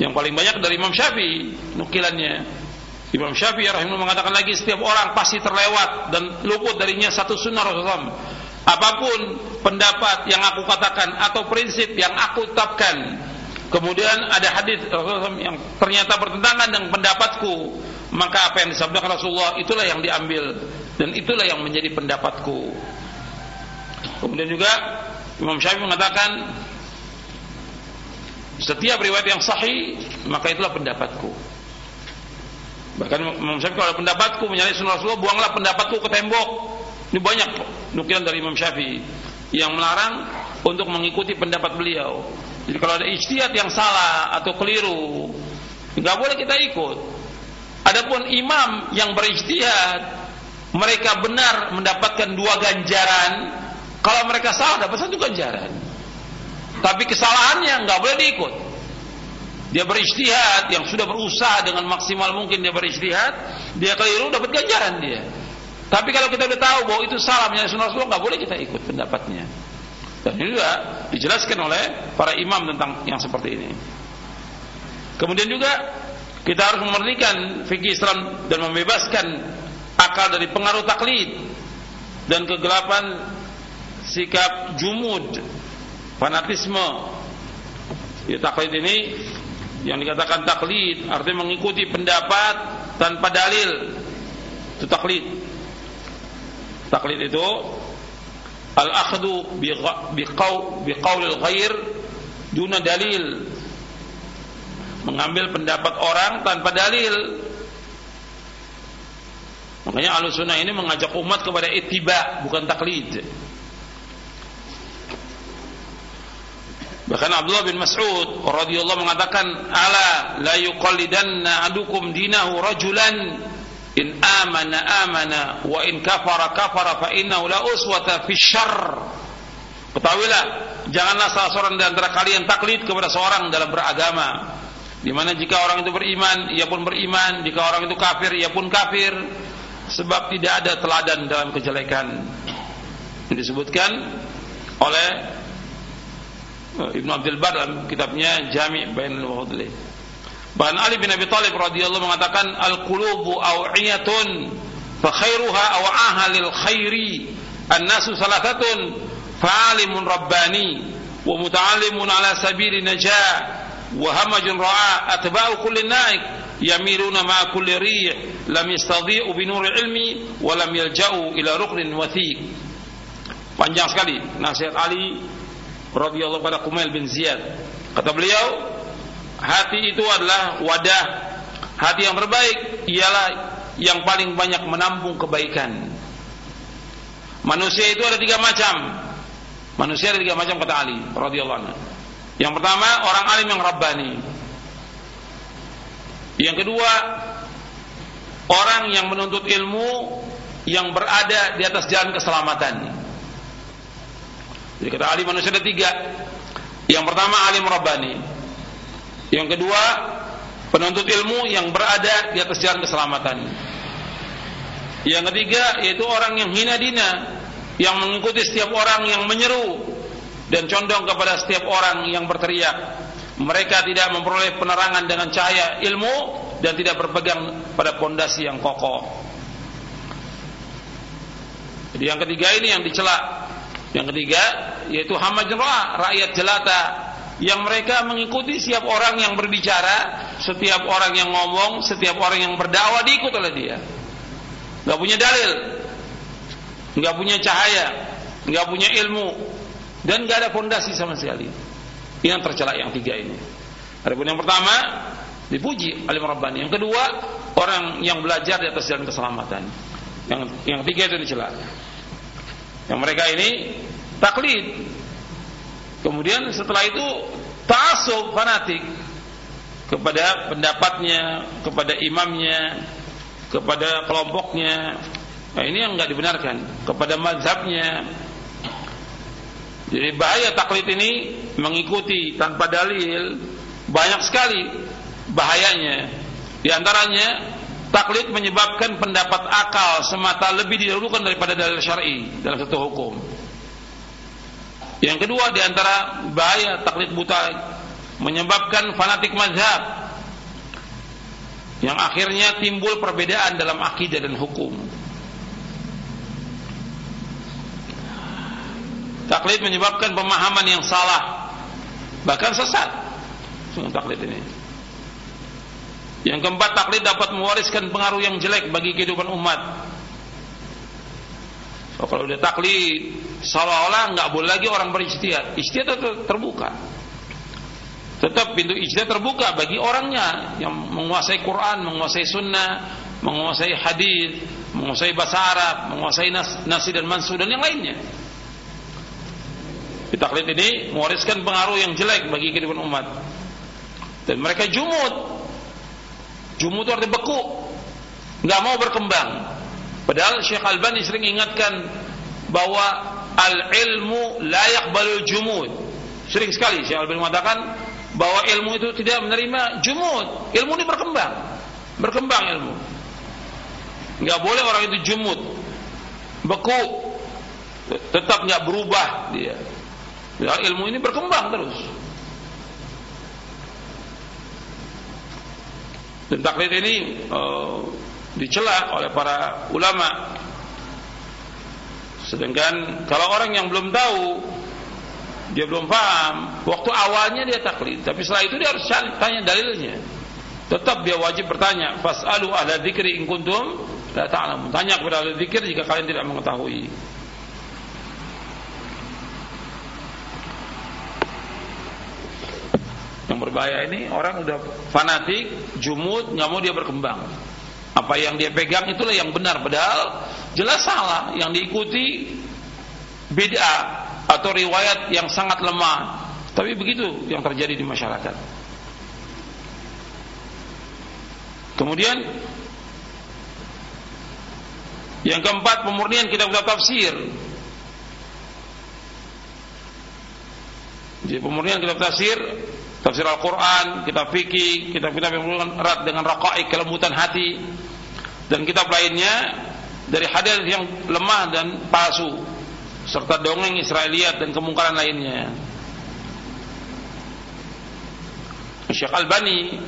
Yang paling banyak dari Imam Syafi'i nukilannya Imam Syafi'i rahimahullah mengatakan lagi setiap orang pasti terlewat dan luput darinya satu sunnah Rasulullah. Apa pun pendapat yang aku katakan atau prinsip yang aku tetapkan, kemudian ada hadis yang ternyata bertentangan dengan pendapatku, maka apa yang disabdakan Rasulullah itulah yang diambil dan itulah yang menjadi pendapatku. Kemudian juga Imam Syafi'i mengatakan setiap riwayat yang sahih maka itulah pendapatku. Bahkan Imam Syafi'i kalau pendapatku menyalahi sunnah Rasulullah, buanglah pendapatku ke tembok. Ini banyak nukilan dari Imam Syafi'i yang melarang untuk mengikuti pendapat beliau. Jadi kalau ada ijtihad yang salah atau keliru, nggak boleh kita ikut. Adapun imam yang berijtihad, mereka benar mendapatkan dua ganjaran. Kalau mereka salah dapat satu ganjaran. Tapi kesalahannya nggak boleh diikut dia berijtihad yang sudah berusaha dengan maksimal mungkin dia berijtihad dia keliru dapat ganjaran dia tapi kalau kita sudah tahu bahwa itu salah menyalahi sunnah Rasulullah nggak boleh kita ikut pendapatnya dan ini juga dijelaskan oleh para imam tentang yang seperti ini kemudian juga kita harus memurnikan fikih Islam dan membebaskan akal dari pengaruh taklid dan kegelapan sikap jumud fanatisme. Ya taklid ini yang dikatakan taklid artinya mengikuti pendapat tanpa dalil. Itu taklid. Taklid itu al akhdu bi qaul bi qaulil ghair duna dalil mengambil pendapat orang tanpa dalil makanya al sunnah ini mengajak umat kepada ittiba bukan taklid Bahkan Abdullah bin Mas'ud radhiyallahu mengatakan, "Ala la yuqallidanna adukum dinahu rajulan in amana amana wa in kafara kafara fa innahu la uswata fi syarr." Ketahuilah, janganlah salah seorang di antara kalian taklid kepada seorang dalam beragama. Di mana jika orang itu beriman, ia pun beriman, jika orang itu kafir, ia pun kafir. Sebab tidak ada teladan dalam kejelekan. Disebutkan oleh Ibnu Abdul Bar dalam kitabnya Jami' Bainul Muhadli. Bahkan Ali bin Abi Thalib radhiyallahu mengatakan al-qulubu aw'iyatun fa khairuha aw ahalil khairi an-nasu salatatun fa'alimun rabbani wa muta'allimun ala sabili najah atba'u kulli naik. Yamiluna ma kulli rih lam yastadhi'u bi nuril ilmi wa lam yalja'u ila ruknin wathiq panjang sekali nasihat Ali radhiyallahu pada Kumail bin Ziyad. Kata beliau hati itu adalah wadah. Hati yang terbaik ialah yang paling banyak menampung kebaikan. Manusia itu ada tiga macam. Manusia ada tiga macam kata Ali radhiyallahu anhu. Yang pertama orang alim yang rabbani. Yang kedua orang yang menuntut ilmu yang berada di atas jalan keselamatan. Jadi kata Ali manusia ada tiga. Yang pertama alim rabbani. Yang kedua penuntut ilmu yang berada di atas jalan keselamatan. Yang ketiga yaitu orang yang hina dina yang mengikuti setiap orang yang menyeru dan condong kepada setiap orang yang berteriak. Mereka tidak memperoleh penerangan dengan cahaya ilmu dan tidak berpegang pada pondasi yang kokoh. Jadi yang ketiga ini yang dicela. Yang ketiga yaitu hamajra, rakyat jelata yang mereka mengikuti setiap orang yang berbicara, setiap orang yang ngomong, setiap orang yang berdakwah diikut oleh dia. Gak punya dalil, nggak punya cahaya, nggak punya ilmu, dan nggak ada fondasi sama sekali. Yang tercela yang tiga ini. Adapun yang pertama dipuji alim rabbani. Yang kedua orang yang belajar di atas jalan keselamatan. Yang yang tiga itu dicela. Yang mereka ini taklid. Kemudian setelah itu ta'assub fanatik kepada pendapatnya, kepada imamnya, kepada kelompoknya, Nah, ini yang nggak dibenarkan kepada mazhabnya. Jadi bahaya taklid ini mengikuti tanpa dalil banyak sekali bahayanya. Di antaranya taklid menyebabkan pendapat akal semata lebih didahulukan daripada dalil syar'i dalam satu hukum. Yang kedua di antara bahaya taklid buta menyebabkan fanatik mazhab yang akhirnya timbul perbedaan dalam akidah dan hukum. Taklid menyebabkan pemahaman yang salah, bahkan sesat. Sungguh taklid ini. Yang keempat, taklid dapat mewariskan pengaruh yang jelek bagi kehidupan umat. So, kalau udah taklid, seolah-olah nggak boleh lagi orang berijtihad. Ijtihad itu terbuka. Tetap pintu ijtihad terbuka bagi orangnya yang menguasai Quran, menguasai Sunnah, menguasai hadis, menguasai bahasa Arab, menguasai nas, nasi dan mansu dan yang lainnya. Taklid ini mewariskan pengaruh yang jelek bagi kehidupan umat. Dan mereka jumud. Jumud itu artinya beku. Nggak mau berkembang. Padahal Syekh Albani sering ingatkan bahwa al-ilmu layak balul jumud. Sering sekali Syekh Albani mengatakan bahwa ilmu itu tidak menerima jumud. Ilmu ini berkembang. Berkembang ilmu. Nggak boleh orang itu jumud. Beku. Tetap nggak berubah dia Ya, ilmu ini berkembang terus. Dan taklid ini uh, dicela oleh para ulama. Sedangkan kalau orang yang belum tahu, dia belum paham, waktu awalnya dia taklid, tapi setelah itu dia harus tanya dalilnya. Tetap dia wajib bertanya, fasalu ala dzikri in kuntum la ta'lamun. Tanya kepada ahli zikir jika kalian tidak mengetahui. Berbahaya ini orang udah fanatik, jumud, nggak mau dia berkembang. Apa yang dia pegang itulah yang benar, padahal jelas salah. Yang diikuti bid'ah atau riwayat yang sangat lemah. Tapi begitu yang terjadi di masyarakat. Kemudian yang keempat pemurnian kitab-kitab tafsir. Jadi pemurnian kitab tafsir tafsir Al-Quran, kitab fikih, kitab-kitab yang erat dengan raqaik kelembutan hati dan kitab lainnya dari hadis yang lemah dan palsu serta dongeng Israeliat dan kemungkaran lainnya. Syekh Albani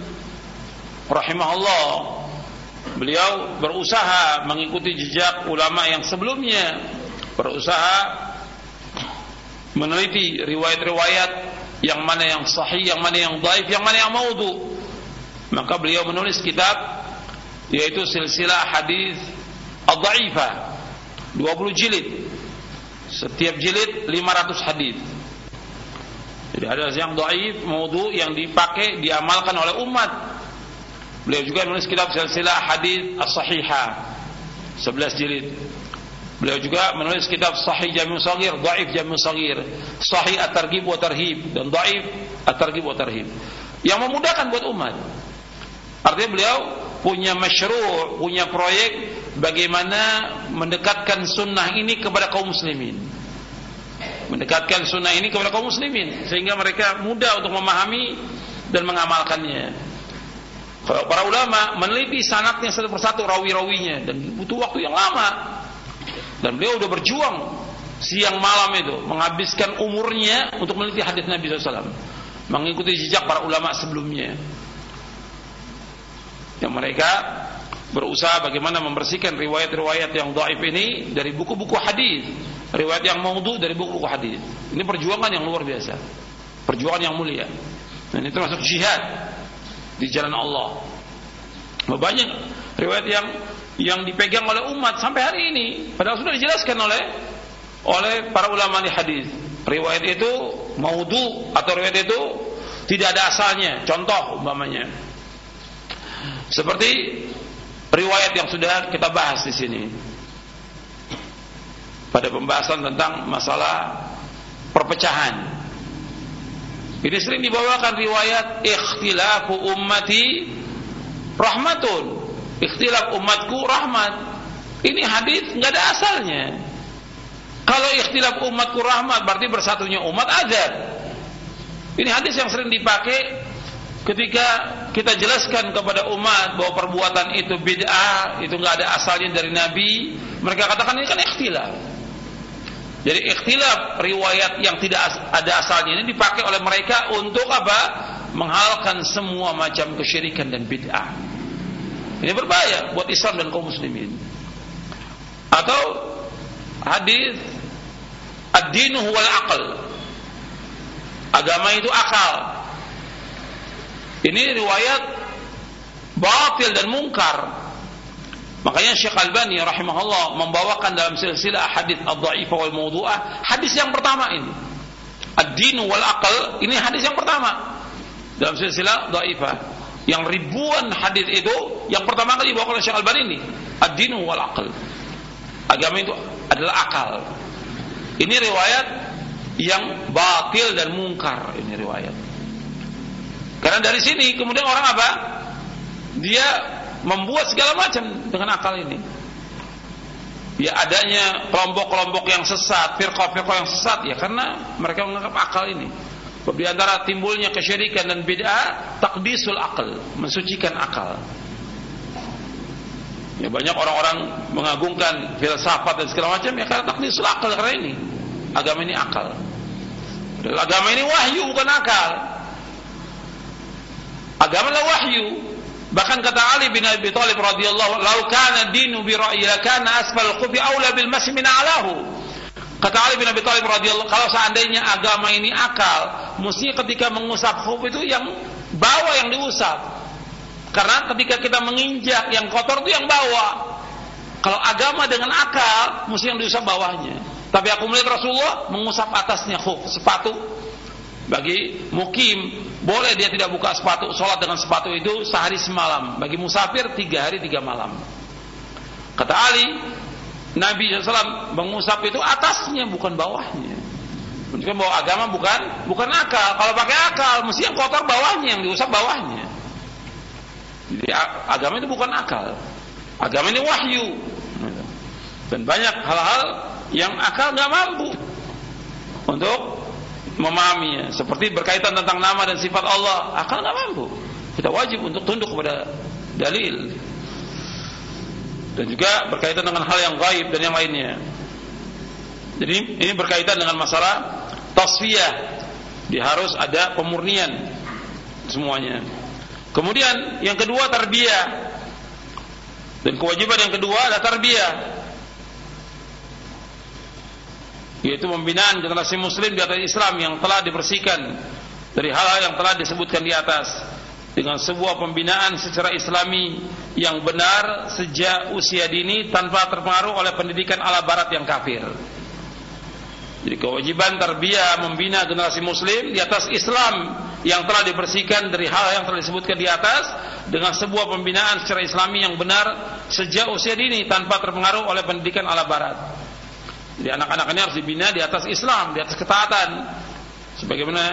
rahimahullah beliau berusaha mengikuti jejak ulama yang sebelumnya berusaha meneliti riwayat-riwayat yang mana yang sahih, yang mana yang dhaif, yang mana yang maudhu. Maka beliau menulis kitab yaitu silsilah hadis ad-dhaifah 20 jilid. Setiap jilid 500 hadis. Jadi ada yang dhaif, maudhu yang dipakai diamalkan oleh umat. Beliau juga menulis kitab silsilah hadis as-sahihah 11 jilid. Beliau juga menulis kitab Sahih Jami' Saghir, Dhaif Jami' Saghir, Sahih At-Targhib wa Tarhib dan Dhaif At-Targhib wa Tarhib. Yang memudahkan buat umat. Artinya beliau punya masyru', punya proyek bagaimana mendekatkan sunnah ini kepada kaum muslimin. Mendekatkan sunnah ini kepada kaum muslimin sehingga mereka mudah untuk memahami dan mengamalkannya. Para ulama meneliti sanatnya satu persatu rawi-rawinya dan butuh waktu yang lama dan beliau sudah berjuang siang malam itu menghabiskan umurnya untuk meneliti hadis Nabi SAW, mengikuti jejak para ulama sebelumnya. Yang mereka berusaha bagaimana membersihkan riwayat-riwayat yang dhaif ini dari buku-buku hadis, riwayat yang maudhu dari buku-buku hadis. Ini perjuangan yang luar biasa. Perjuangan yang mulia. Dan ini termasuk jihad di jalan Allah. Banyak riwayat yang yang dipegang oleh umat sampai hari ini. Padahal sudah dijelaskan oleh oleh para ulama di hadis. Riwayat itu maudhu atau riwayat itu tidak ada asalnya. Contoh umpamanya. Seperti riwayat yang sudah kita bahas di sini. Pada pembahasan tentang masalah perpecahan. Ini sering dibawakan riwayat ikhtilafu ummati rahmatun ikhtilaf umatku rahmat. Ini hadis nggak ada asalnya. Kalau ikhtilaf umatku rahmat berarti bersatunya umat azab. Ini hadis yang sering dipakai ketika kita jelaskan kepada umat bahwa perbuatan itu bid'ah, itu nggak ada asalnya dari Nabi, mereka katakan ini kan ikhtilaf. Jadi ikhtilaf riwayat yang tidak ada asalnya ini dipakai oleh mereka untuk apa? Menghalalkan semua macam kesyirikan dan bid'ah. Ini berbahaya buat Islam dan kaum muslimin. Atau hadis ad-dinu wal aql. Agama itu akal. Ini riwayat batil dan mungkar. Makanya Syekh Albani rahimahullah membawakan dalam silsilah hadis ad-dhaifah wal mawdu'ah hadis yang pertama ini. Ad-dinu wal aql ini hadis yang pertama dalam silsilah dhaifah yang ribuan hadis itu yang pertama kali dibawa oleh Syekh Al-Albani ini ad-dinu wal aql. Agama itu adalah akal. Ini riwayat yang batil dan mungkar ini riwayat. Karena dari sini kemudian orang apa? Dia membuat segala macam dengan akal ini. Ya adanya kelompok-kelompok yang sesat firqah-firqah yang sesat ya karena mereka menganggap akal ini di antara timbulnya kesyirikan dan bid'ah takdisul akal, mensucikan akal. Ya banyak orang-orang mengagungkan filsafat dan segala macam ya karena takdisul akal karena ini. Agama ini akal. Agama ini wahyu bukan akal. Agama adalah wahyu. Bahkan kata Ali bin Abi Thalib radhiyallahu, "Lau kana dinu bi ra'yi kana asfal qubi aula bil masmin alahu." Kata Ali bin Abi Thalib radhiyallahu kalau seandainya agama ini akal, mestinya ketika mengusap khuf itu yang bawah yang diusap. Karena ketika kita menginjak yang kotor itu yang bawah. Kalau agama dengan akal, mesti yang diusap bawahnya. Tapi aku melihat Rasulullah mengusap atasnya khuf, sepatu. Bagi mukim, boleh dia tidak buka sepatu, sholat dengan sepatu itu sehari semalam. Bagi musafir, tiga hari tiga malam. Kata Ali, Nabi SAW mengusap itu atasnya bukan bawahnya. Menunjukkan bahwa agama bukan bukan akal. Kalau pakai akal, mesti yang kotor bawahnya, yang diusap bawahnya. Jadi agama itu bukan akal. Agama ini wahyu. Dan banyak hal-hal yang akal nggak mampu untuk memahaminya. Seperti berkaitan tentang nama dan sifat Allah, akal nggak mampu. Kita wajib untuk tunduk kepada dalil dan juga berkaitan dengan hal yang gaib dan yang lainnya. Jadi ini berkaitan dengan masalah tasfiyah. Dia harus ada pemurnian semuanya. Kemudian yang kedua tarbiyah. Dan kewajiban yang kedua adalah tarbiyah. yaitu pembinaan generasi muslim di atas Islam yang telah dibersihkan dari hal-hal yang telah disebutkan di atas dengan sebuah pembinaan secara islami yang benar sejak usia dini tanpa terpengaruh oleh pendidikan ala barat yang kafir. Jadi kewajiban tarbiyah membina generasi muslim di atas Islam yang telah dibersihkan dari hal yang telah disebutkan di atas dengan sebuah pembinaan secara islami yang benar sejak usia dini tanpa terpengaruh oleh pendidikan ala barat. Jadi anak-anak ini harus dibina di atas Islam, di atas ketaatan. Sebagaimana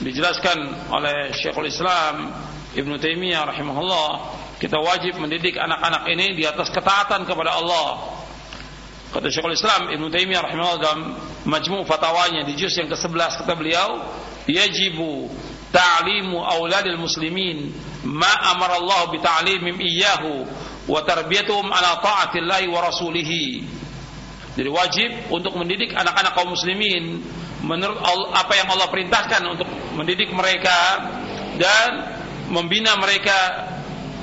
dijelaskan oleh Syekhul Islam Ibn Taimiyah rahimahullah kita wajib mendidik anak-anak ini di atas ketaatan kepada Allah. Kata Syekhul Islam Ibn Taimiyah rahimahullah dalam majmu' fatwanya di juz yang ke-11 kata beliau yajibu ta'limu auladil muslimin ma amara Allah bi ta'limim iyyahu wa tarbiyatuhum ala ta'atillahi wa rasulih jadi wajib untuk mendidik anak-anak kaum muslimin menurut apa yang Allah perintahkan untuk mendidik mereka dan membina mereka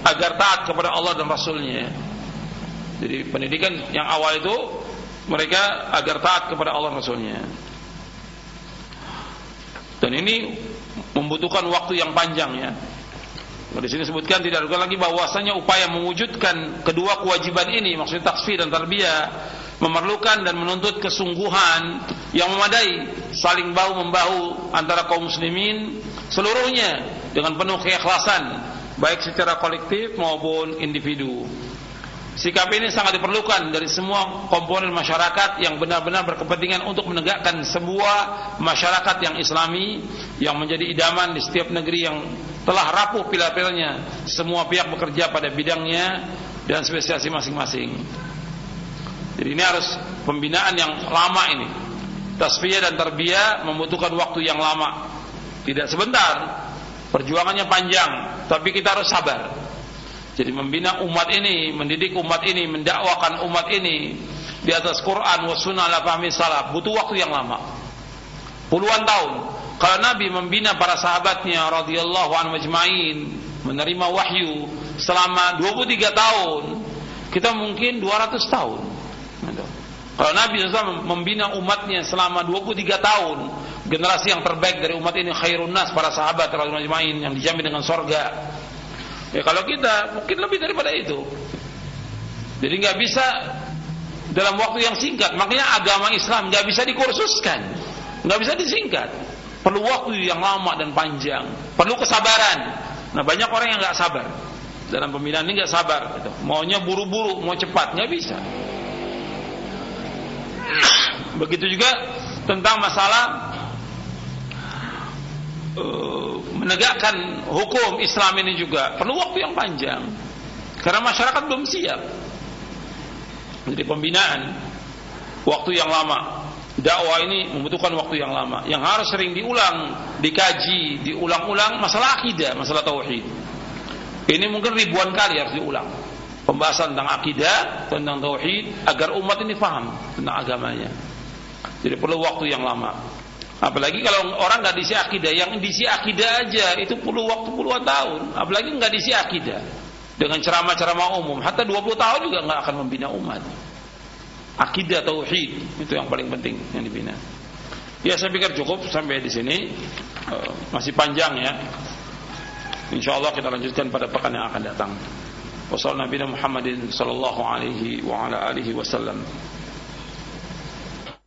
agar taat kepada Allah dan Rasulnya. Jadi pendidikan yang awal itu mereka agar taat kepada Allah dan Rasulnya. Dan ini membutuhkan waktu yang panjang ya. Di sini sebutkan tidak ada lagi bahwasanya upaya mewujudkan kedua kewajiban ini maksudnya taksfir dan tarbiyah memerlukan dan menuntut kesungguhan yang memadai saling bahu membahu antara kaum muslimin seluruhnya dengan penuh keikhlasan baik secara kolektif maupun individu. Sikap ini sangat diperlukan dari semua komponen masyarakat yang benar-benar berkepentingan untuk menegakkan sebuah masyarakat yang islami yang menjadi idaman di setiap negeri yang telah rapuh pilar-pilarnya. Semua pihak bekerja pada bidangnya dan spesiasi masing-masing. Jadi ini harus pembinaan yang lama ini. Tasfiyah dan tarbiyah membutuhkan waktu yang lama. Tidak sebentar. Perjuangannya panjang, tapi kita harus sabar. Jadi membina umat ini, mendidik umat ini, mendakwakan umat ini di atas Quran wa sunnah ala fahmi salaf butuh waktu yang lama. Puluhan tahun. Kalau Nabi membina para sahabatnya radhiyallahu anhu majma'in, menerima wahyu selama 23 tahun, kita mungkin 200 tahun. Kalau Nabi SAW membina umatnya selama 23 tahun, generasi yang terbaik dari umat ini khairun nas para sahabat radhiyallahu yang dijamin dengan sorga. Ya kalau kita mungkin lebih daripada itu. Jadi nggak bisa dalam waktu yang singkat. Makanya agama Islam nggak bisa dikursuskan, nggak bisa disingkat. Perlu waktu yang lama dan panjang. Perlu kesabaran. Nah banyak orang yang nggak sabar dalam pembinaan ini nggak sabar. Gitu. Maunya buru-buru, mau cepat, nggak bisa. Begitu juga tentang masalah uh, menegakkan hukum Islam ini juga perlu waktu yang panjang karena masyarakat belum siap. Jadi pembinaan waktu yang lama. Dakwah ini membutuhkan waktu yang lama yang harus sering diulang, dikaji, diulang-ulang masalah akidah, masalah tauhid. Ini mungkin ribuan kali harus diulang pembahasan tentang akidah, tentang tauhid agar umat ini paham tentang agamanya. Jadi perlu waktu yang lama. Apalagi kalau orang nggak diisi akidah, yang diisi akidah aja itu perlu waktu puluhan tahun. Apalagi nggak diisi akidah dengan ceramah-ceramah umum, hatta 20 tahun juga nggak akan membina umat. Akidah tauhid itu yang paling penting yang dibina. Ya saya pikir cukup sampai di sini uh, masih panjang ya. Insya Allah kita lanjutkan pada pekan yang akan datang. Sallallahu alaihi wa ala alihi wasallam.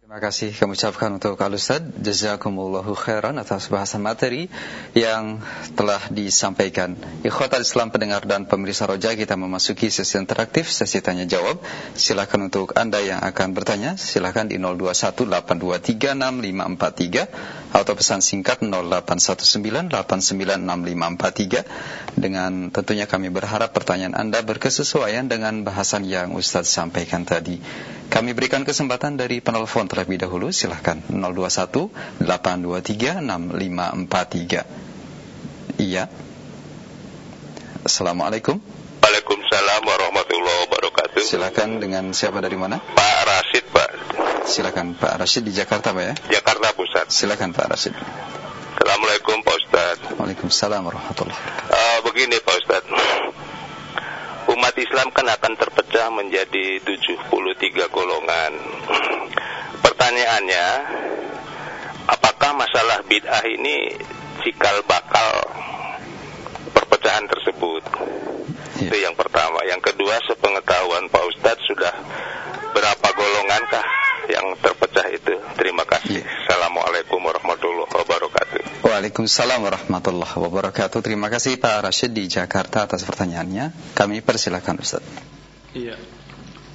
Terima kasih kami ucapkan untuk Al Ustaz. Jazakumullahu khairan atas bahasan materi yang telah disampaikan. Ikhwatal Islam pendengar dan pemirsa roja Kita memasuki sesi interaktif, sesi tanya jawab. Silakan untuk Anda yang akan bertanya Silakan di 0218236543 Atau pesan singkat 0819896543 Dengan tentunya kami berharap pertanyaan Anda berkesesuaian dengan bahasan yang Ustaz sampaikan tadi. Kami berikan kesempatan dari penelpon terlebih dahulu. Silahkan 021 823 6543 Iya. Assalamualaikum. Waalaikumsalam Silakan dengan siapa dari mana? Pak Rasid Pak. Silakan Pak Rasid di Jakarta Pak ya? Jakarta Pusat. Silakan Pak Rasid Assalamualaikum Pak Ustaz. Waalaikumsalam warahmatullahi wabarakatuh. Uh, Begini Pak Ustaz. Umat Islam kan akan terpecah menjadi 73 golongan. Pertanyaannya, apakah masalah bid'ah ini cikal bakal perpecahan tersebut? Ya. Itu yang pertama. Yang kedua, sepengetahuan Pak Ustadz sudah berapa golongankah yang terpecah itu? Terima kasih. Ya. Assalamualaikum warahmatullahi wabarakatuh. Waalaikumsalam warahmatullahi wabarakatuh. Terima kasih Pak Rashid di Jakarta atas pertanyaannya. Kami persilakan Ustaz. Iya.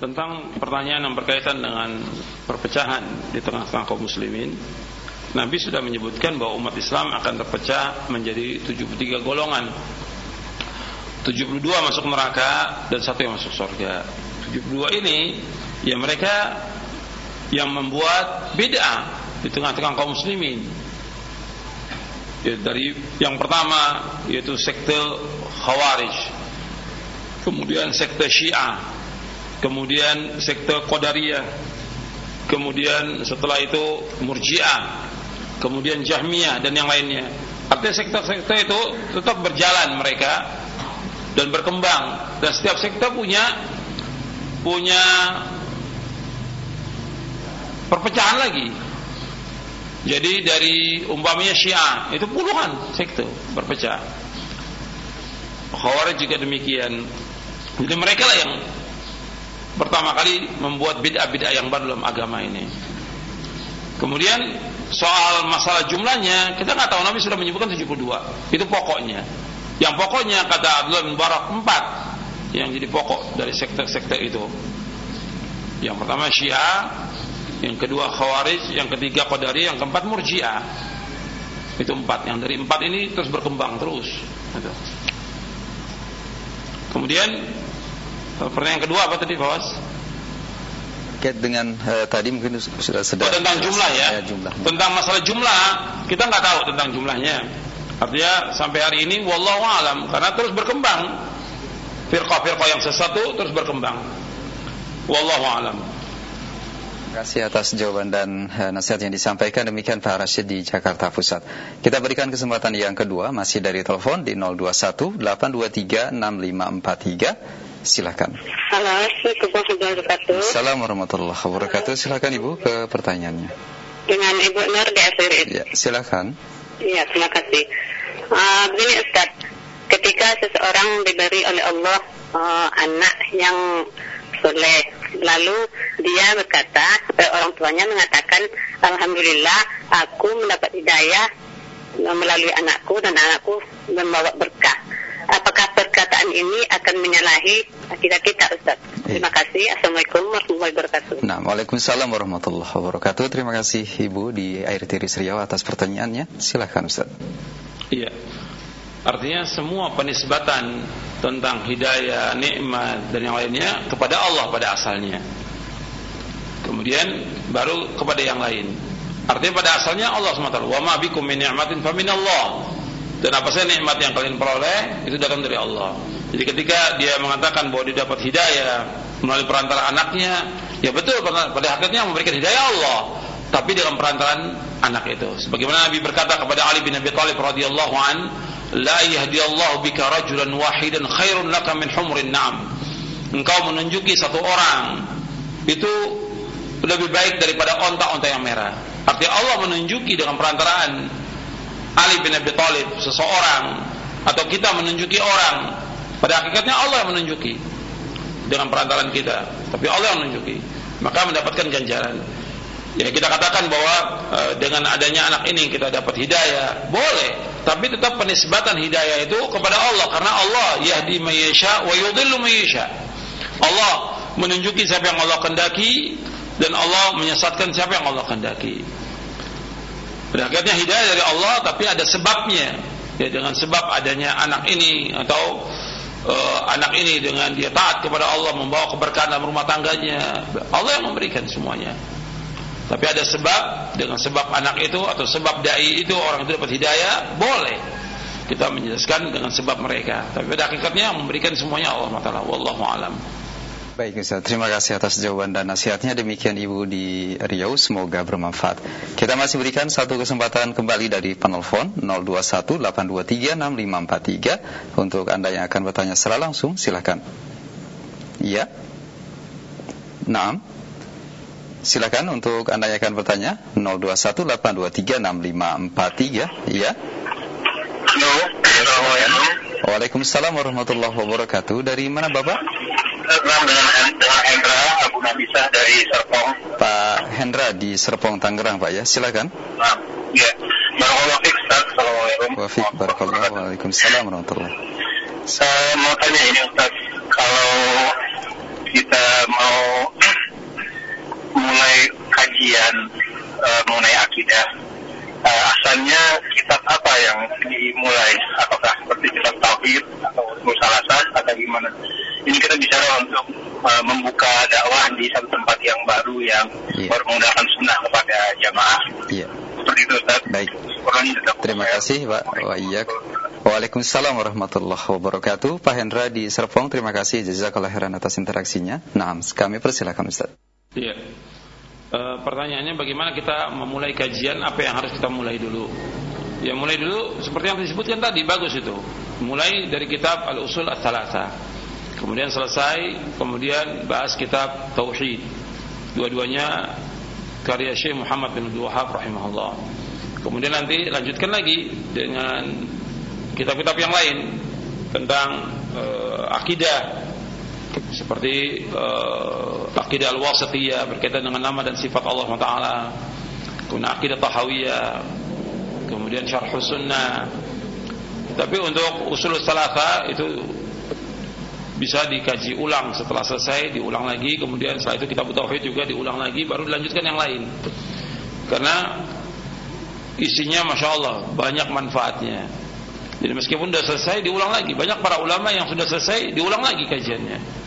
Tentang pertanyaan yang berkaitan dengan perpecahan di tengah-tengah kaum muslimin, Nabi sudah menyebutkan bahwa umat Islam akan terpecah menjadi 73 golongan. 72 masuk neraka dan satu yang masuk surga. 72 ini ya mereka yang membuat bid'ah di tengah-tengah kaum muslimin. Ya, dari yang pertama yaitu sekte Khawarij. Kemudian sekte Syiah. Kemudian sekte Qadariyah. Kemudian setelah itu Murji'ah. Kemudian Jahmiyah dan yang lainnya. Artinya sekte-sekte itu tetap berjalan mereka dan berkembang dan setiap sekte punya punya perpecahan lagi. Jadi dari umpamanya Syiah itu puluhan sekte berpecah. Khawarij juga demikian. Jadi mereka lah yang pertama kali membuat bid'ah-bid'ah yang baru dalam agama ini. Kemudian soal masalah jumlahnya kita nggak tahu Nabi sudah menyebutkan 72. Itu pokoknya. Yang pokoknya kata Abdullah bin Barak empat yang jadi pokok dari sekte-sekte itu. Yang pertama Syiah, yang kedua Khawarij, yang ketiga Qadari, yang keempat Murji'ah. Itu empat. Yang dari empat ini terus berkembang terus. Gitu. Kemudian pertanyaan kedua apa tadi, Bawas? Terkait dengan eh, tadi mungkin sudah sedang Oh, tentang jumlah ya. jumlah. Tentang masalah jumlah, kita nggak tahu tentang jumlahnya. Artinya sampai hari ini wallahu alam karena terus berkembang. Firqah-firqah yang sesat itu terus berkembang. Wallahu alam. Terima kasih atas jawaban dan eh, nasihat yang disampaikan. Demikian Pak Rashid di Jakarta Pusat. Kita berikan kesempatan yang kedua masih dari telepon di 021 823 6543. Silakan. Halo, Assalamualaikum warahmatullahi wabarakatuh. Assalamualaikum warahmatullahi wabarakatuh. Silakan Ibu ke pertanyaannya. Dengan Ibu Nur di Asirit. Ya, silakan. Iya, terima kasih. Uh, begini Ustaz, ketika seseorang diberi oleh Allah uh, anak yang soleh, lalu dia berkata, orang tuanya mengatakan, Alhamdulillah, aku mendapat hidayah melalui anakku dan anakku membawa berkah. Perkataan ini akan menyalahi akidah kita Ustaz? Terima kasih. Assalamualaikum warahmatullahi wabarakatuh. Nah, Waalaikumsalam warahmatullahi wabarakatuh. Terima kasih Ibu di Air Tiris Riau atas pertanyaannya. Silakan Ustaz. Iya. Artinya semua penisbatan tentang hidayah, nikmat dan yang lainnya kepada Allah pada asalnya. Kemudian baru kepada yang lain. Artinya pada asalnya Allah SWT. Wa ma bikum min ni'matin fa min Allah. Dan apa saja nikmat yang kalian peroleh itu datang dari Allah. Jadi ketika dia mengatakan bahwa dia dapat hidayah melalui perantara anaknya, ya betul pada hakikatnya memberikan hidayah Allah, tapi dalam perantaran anak itu. Sebagaimana Nabi berkata kepada Ali bin Abi Thalib radhiyallahu an, "La yahdiyallahu bika rajulan wahidan khairun laka min humrin na'am." Engkau menunjuki satu orang itu lebih baik daripada onta-onta yang merah. Artinya Allah menunjuki dengan perantaraan Ali bin Abi Thalib seseorang atau kita menunjuki orang pada hakikatnya Allah yang menunjuki dengan perantaran kita tapi Allah yang menunjuki maka mendapatkan ganjaran. Ya kita katakan bahwa e, dengan adanya anak ini kita dapat hidayah. Boleh tapi tetap penisbatan hidayah itu kepada Allah karena Allah yahdi mayyasha wa yudhillu mayyasha Allah menunjuki siapa yang Allah kendaki dan Allah menyesatkan siapa yang Allah kendaki pada akhirnya hidayah dari Allah tapi ada sebabnya. Ya dengan sebab adanya anak ini atau uh, anak ini dengan dia taat kepada Allah membawa keberkahan dalam rumah tangganya. Allah yang memberikan semuanya. Tapi ada sebab dengan sebab anak itu atau sebab dai itu orang itu dapat hidayah, boleh kita menjelaskan dengan sebab mereka. Tapi pada yang memberikan semuanya Allah Taala. Wallahu alam. Baik Ustaz, terima kasih atas jawaban dan nasihatnya. Demikian Ibu di Riau, semoga bermanfaat. Kita masih berikan satu kesempatan kembali dari penelpon 0218236543 untuk Anda yang akan bertanya secara langsung, silakan. Iya. Naam. silakan untuk Anda yang akan bertanya 0218236543 ya. Halo, Assalamualaikum. Waalaikumsalam warahmatullahi wabarakatuh. Dari mana Bapak? Selamat dengan, dengan Hendra Abu Nabisah dari Serpong. Pak Hendra di Serpong Tangerang Pak ya. Silakan. Nah, ya. Barakallahu fiik, Ustaz. Assalamualaikum. Barakallah. Waalaikumsalam warahmatullahi Saya mau tanya ini Ustaz, kalau kita mau [CLEARS THROAT] mulai kajian uh, mengenai akidah, uh, asalnya kitab apa yang dimulai? Apakah seperti kitab tauhid atau musalasan atau gimana? Ini kita bicara untuk uh, membuka dakwah di satu tempat yang baru yang Iya. baru menggunakan sunnah kepada jamaah. Iya. Seperti itu Ustaz. Baik. Terima kasih Pak. Wa iyyak. Waalaikumsalam warahmatullahi wabarakatuh. Pak Hendra di Serpong, terima kasih jazakallah khairan atas interaksinya. Nah, kami persilakan Ustaz. Iya. E, pertanyaannya bagaimana kita memulai kajian apa yang harus kita mulai dulu? Ya mulai dulu seperti yang disebutkan tadi bagus itu. Mulai dari kitab Al-Usul At-Thalatha. Kemudian selesai, kemudian bahas kitab Tauhid. Dua-duanya karya Syekh Muhammad bin Abdul Wahab rahimahullah. Kemudian nanti lanjutkan lagi dengan kitab-kitab yang lain tentang eh, akidah seperti uh, akidah al-wasatiyah berkaitan dengan nama dan sifat Allah Taala, kemudian akidah tahawiyah, kemudian syarh sunnah. Tapi untuk usul salasa itu bisa dikaji ulang. Setelah selesai diulang lagi. Kemudian setelah itu kitab tauhid juga diulang lagi baru dilanjutkan yang lain. Karena isinya masya Allah banyak manfaatnya. Jadi meskipun sudah selesai diulang lagi. Banyak para ulama yang sudah selesai diulang lagi kajiannya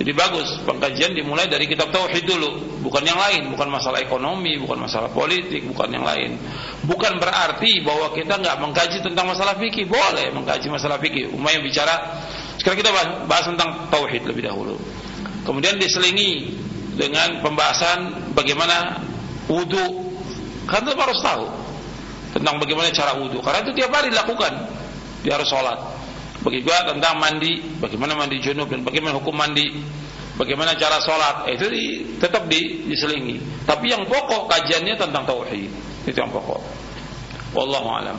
jadi bagus pengkajian dimulai dari kitab tauhid dulu, bukan yang lain, bukan masalah ekonomi, bukan masalah politik, bukan yang lain. Bukan berarti bahwa kita nggak mengkaji tentang masalah fikih, boleh mengkaji masalah fikih. Umay bicara, sekarang kita bahas, bahas tentang tauhid lebih dahulu. Kemudian diselingi dengan pembahasan bagaimana wudhu. Kita harus tahu tentang bagaimana cara wudhu, karena itu tiap hari dilakukan. Dia harus sholat. Begitu juga tentang mandi, bagaimana mandi junub dan bagaimana hukum mandi, bagaimana cara sholat, eh, itu di, tetap di, diselingi. Tapi yang pokok kajiannya tentang tauhid, itu yang pokok. Wallahu alam.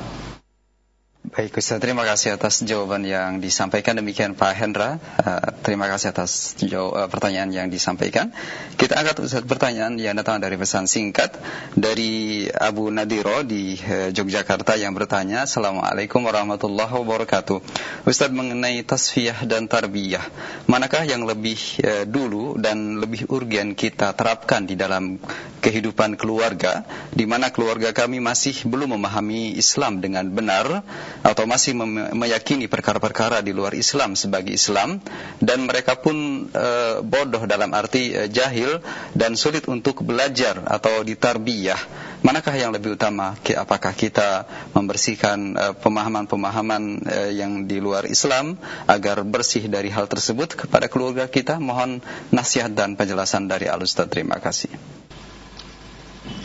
Baik Ustaz, terima kasih atas jawaban yang disampaikan. Demikian Pak Hendra, uh, terima kasih atas uh, pertanyaan yang disampaikan. Kita angkat Ustaz pertanyaan yang datang dari pesan singkat dari Abu Nadiro di uh, Yogyakarta yang bertanya, Assalamualaikum warahmatullahi wabarakatuh. Ustaz mengenai tasfiyah dan tarbiyah, manakah yang lebih dulu dan lebih urgen kita terapkan di dalam kehidupan keluarga, di mana keluarga kami masih belum memahami Islam dengan benar, atau masih meyakini perkara-perkara di luar Islam sebagai Islam dan mereka pun e, bodoh dalam arti e, jahil dan sulit untuk belajar atau ditarbiyah. Manakah yang lebih utama? Apakah kita membersihkan pemahaman-pemahaman e, yang di luar Islam agar bersih dari hal tersebut kepada keluarga kita? Mohon nasihat dan penjelasan dari Al-Ustaz. Terima kasih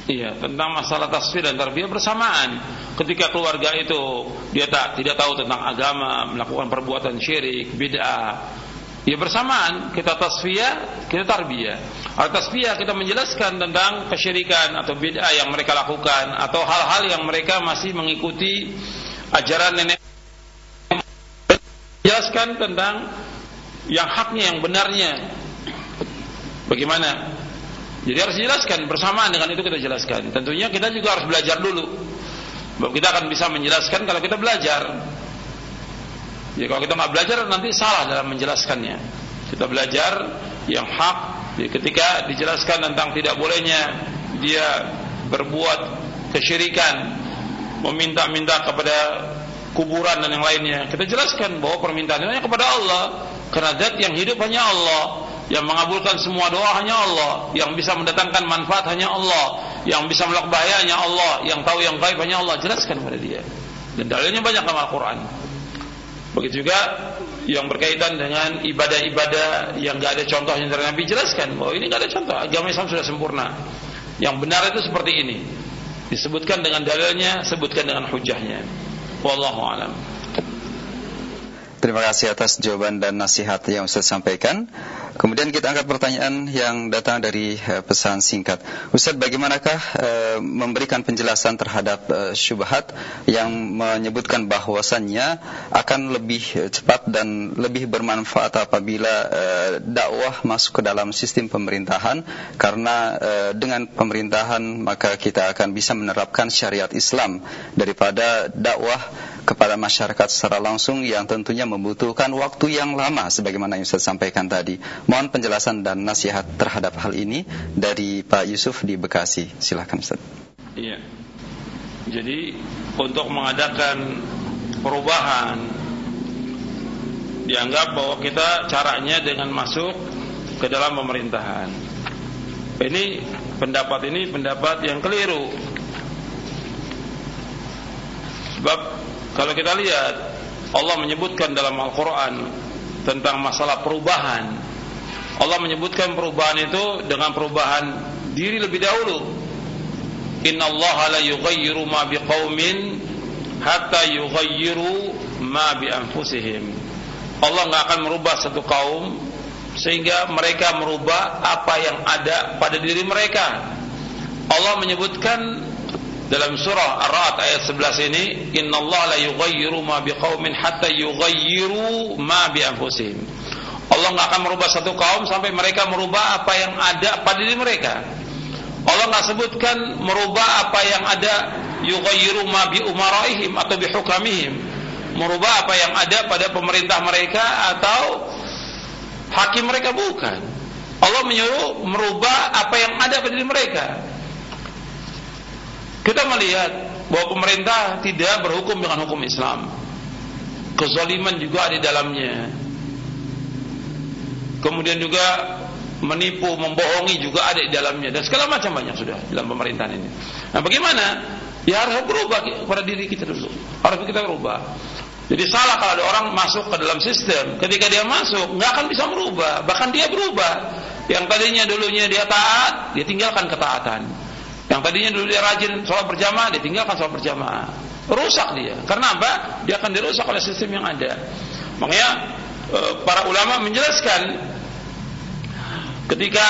Iya, tentang masalah tasfir dan tarbiyah bersamaan. Ketika keluarga itu dia tak tidak tahu tentang agama, melakukan perbuatan syirik, bid'ah, ya bersamaan kita tasfiyah, kita tarbiyah. Al tasfiyah kita menjelaskan tentang kesyirikan atau bid'ah yang mereka lakukan atau hal-hal yang mereka masih mengikuti ajaran nenek jelaskan tentang yang haknya yang benarnya. Bagaimana jadi harus dijelaskan bersamaan dengan itu kita jelaskan. Tentunya kita juga harus belajar dulu. Bahwa kita akan bisa menjelaskan kalau kita belajar. Ya kalau kita nggak belajar nanti salah dalam menjelaskannya. Kita belajar yang hak. Jadi ketika dijelaskan tentang tidak bolehnya dia berbuat kesyirikan, meminta-minta kepada kuburan dan yang lainnya. Kita jelaskan bahwa permintaannya kepada Allah. Karena zat yang hidup hanya Allah yang mengabulkan semua doa hanya Allah, yang bisa mendatangkan manfaat hanya Allah, yang bisa melakukan bahaya hanya Allah, yang tahu yang gaib hanya Allah. Jelaskan pada dia. Dan dalilnya banyak dalam Al-Quran. Begitu juga yang berkaitan dengan ibadah-ibadah yang gak ada contohnya dari Nabi jelaskan bahwa ini gak ada contoh. Agama Islam sudah sempurna. Yang benar itu seperti ini. Disebutkan dengan dalilnya, sebutkan dengan hujahnya. Wallahu a'lam. Terima kasih atas jawaban dan nasihat yang Ustaz sampaikan. Kemudian kita angkat pertanyaan yang datang dari uh, pesan singkat. Ustaz, bagaimanakah uh, memberikan penjelasan terhadap uh, syubhat yang menyebutkan bahwasannya akan lebih cepat dan lebih bermanfaat apabila dakwah masuk ke dalam sistem pemerintahan karena dengan pemerintahan maka kita akan bisa menerapkan syariat Islam daripada dakwah kepada masyarakat secara langsung yang tentunya membutuhkan waktu yang lama sebagaimana yang saya sampaikan tadi. Mohon penjelasan dan nasihat terhadap hal ini dari Pak Yusuf di Bekasi. Silahkan Ustaz. Iya. Jadi untuk mengadakan perubahan dianggap bahwa kita caranya dengan masuk ke dalam pemerintahan. Ini pendapat ini pendapat yang keliru. Sebab kalau kita lihat Allah menyebutkan dalam Al-Quran tentang masalah perubahan. Allah menyebutkan perubahan itu dengan perubahan diri lebih dahulu. Inna Allah la yughayyiru ma biqaumin hatta yughayyiru ma bi anfusihim. Allah nggak akan merubah satu kaum sehingga mereka merubah apa yang ada pada diri mereka. Allah menyebutkan dalam surah Ar-Ra'd ayat 11 ini innallaha la yughayyiru ma biqaumin hatta yughayyiru ma bi anfusihim Allah nggak akan merubah satu kaum sampai mereka merubah apa yang ada pada diri mereka. Allah nggak sebutkan merubah apa yang ada yughayyiru ma bi umaraihim atau bi hukamihim merubah apa yang ada pada pemerintah mereka atau hakim mereka bukan. Allah menyuruh merubah apa yang ada pada diri mereka kita melihat bahwa pemerintah tidak berhukum dengan hukum Islam. Kezaliman juga di dalamnya. Kemudian juga menipu, membohongi juga ada di dalamnya dan segala macam banyak sudah dalam pemerintahan ini. Nah, bagaimana? Ya harus berubah pada diri kita dulu. Harus kita berubah. Jadi salah kalau ada orang masuk ke dalam sistem. Ketika dia masuk, nggak akan bisa merubah. Bahkan dia berubah. Yang tadinya dulunya dia taat, dia tinggalkan ketaatan. Yang tadinya dulu dia rajin sholat berjamaah, dia tinggalkan sholat berjamaah. Rusak dia. Karena apa? Dia akan dirusak oleh sistem yang ada. Makanya eh, para ulama menjelaskan ketika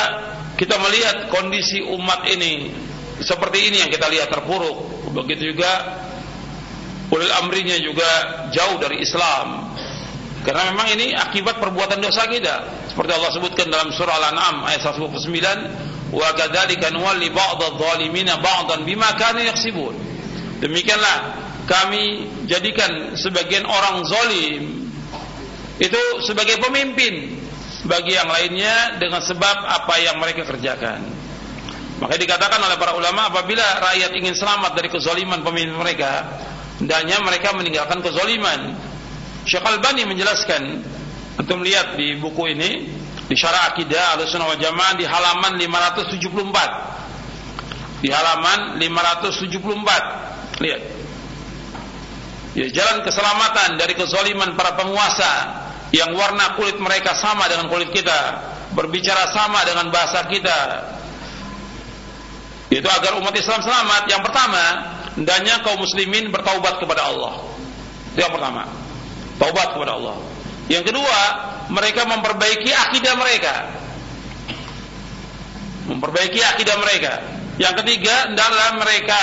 kita melihat kondisi umat ini seperti ini yang kita lihat terpuruk, begitu juga ulil amrinya juga jauh dari Islam. Karena memang ini akibat perbuatan dosa kita. Seperti Allah sebutkan dalam surah Al-An'am ayat 129, demikianlah kami jadikan sebagian orang zalim itu sebagai pemimpin bagi yang lainnya dengan sebab apa yang mereka kerjakan. Maka dikatakan oleh para ulama apabila rakyat ingin selamat dari kezaliman pemimpin mereka hendaknya mereka meninggalkan kezaliman. Syekh Al-Bani menjelaskan untuk melihat di buku ini di syarah akidah Ahlussunnah wal Jamaah di halaman 574. Di halaman 574. Lihat. Ya, jalan keselamatan dari kezaliman para penguasa yang warna kulit mereka sama dengan kulit kita, berbicara sama dengan bahasa kita. Itu agar umat Islam selamat. Yang pertama, hendaknya kaum muslimin bertaubat kepada Allah. Yang pertama. Taubat kepada Allah. Yang kedua, mereka memperbaiki akidah mereka. Memperbaiki akidah mereka. Yang ketiga, adalah mereka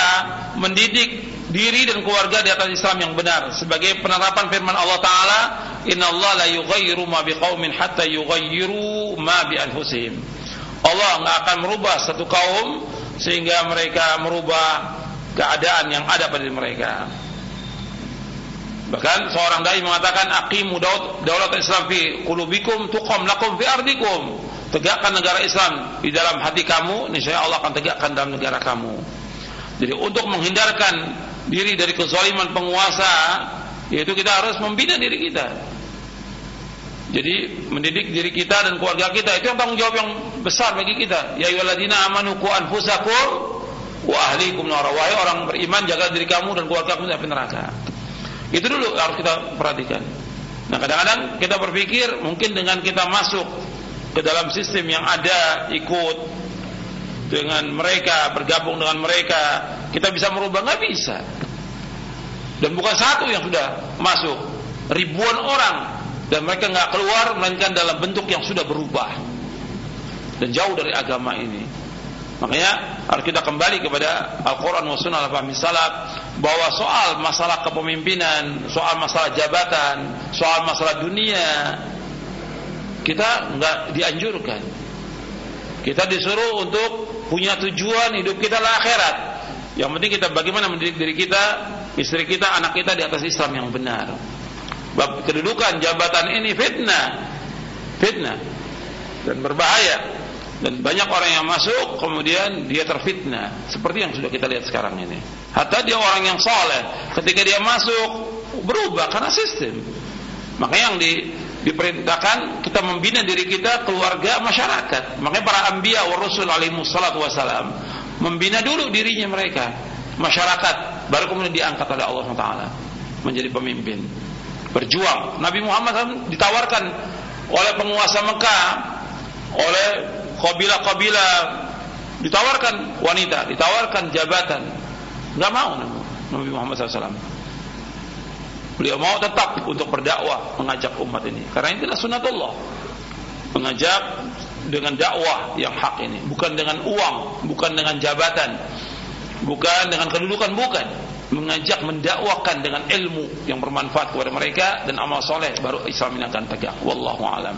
mendidik diri dan keluarga di atas Islam yang benar sebagai penerapan firman Allah taala, "Innallaha la yughayyiru ma biqaumin hatta yughayyiru ma bi anfusihim." Allah nggak akan merubah satu kaum sehingga mereka merubah keadaan yang ada pada mereka. Bahkan seorang dai mengatakan aqimu daulat Islam fi qulubikum tuqam lakum fi ardikum. Tegakkan negara Islam di dalam hati kamu, niscaya Allah akan tegakkan dalam negara kamu. Jadi untuk menghindarkan diri dari kezaliman penguasa, yaitu kita harus membina diri kita. Jadi mendidik diri kita dan keluarga kita itu yang tanggung jawab yang besar bagi kita. Ya ayyuhalladzina amanu qu anfusakum wa ahlikum nar. Wahai orang beriman jaga diri kamu dan keluarga kamu dari neraka. Itu dulu harus kita perhatikan. Nah kadang-kadang kita berpikir mungkin dengan kita masuk ke dalam sistem yang ada ikut dengan mereka bergabung dengan mereka kita bisa merubah. Nggak bisa. Dan bukan satu yang sudah masuk. Ribuan orang. Dan mereka nggak keluar melainkan dalam bentuk yang sudah berubah. Dan jauh dari agama ini. Makanya harus kita kembali kepada Al-Quran wa Sunnah al salaf bahwa soal masalah kepemimpinan, soal masalah jabatan, soal masalah dunia kita nggak dianjurkan. Kita disuruh untuk punya tujuan hidup kita lah akhirat. Yang penting kita bagaimana mendidik diri kita, istri kita, anak kita di atas Islam yang benar. Kedudukan jabatan ini fitnah. Fitnah dan berbahaya dan banyak orang yang masuk kemudian dia terfitnah. Seperti yang sudah kita lihat sekarang ini. Hatta dia orang yang soleh. Ketika dia masuk berubah karena sistem. Makanya yang di, diperintahkan kita membina diri kita keluarga masyarakat. Makanya para ambia wa rasul alaihi wassalatu wassalam. Membina dulu dirinya mereka. Masyarakat. Baru kemudian diangkat oleh Allah Taala. Menjadi pemimpin. Berjuang. Nabi Muhammad SAW ditawarkan oleh penguasa Mekah oleh kabilah-kabilah ditawarkan wanita, ditawarkan jabatan. Enggak mau Nabi Muhammad SAW. Beliau mau tetap untuk berdakwah, mengajak umat ini. Karena itulah sunatullah. Mengajak dengan dakwah yang hak ini, bukan dengan uang, bukan dengan jabatan, bukan dengan kedudukan, bukan. Mengajak mendakwakan dengan ilmu yang bermanfaat kepada mereka dan amal soleh baru Islam ini akan tegak. Wallahu a'lam.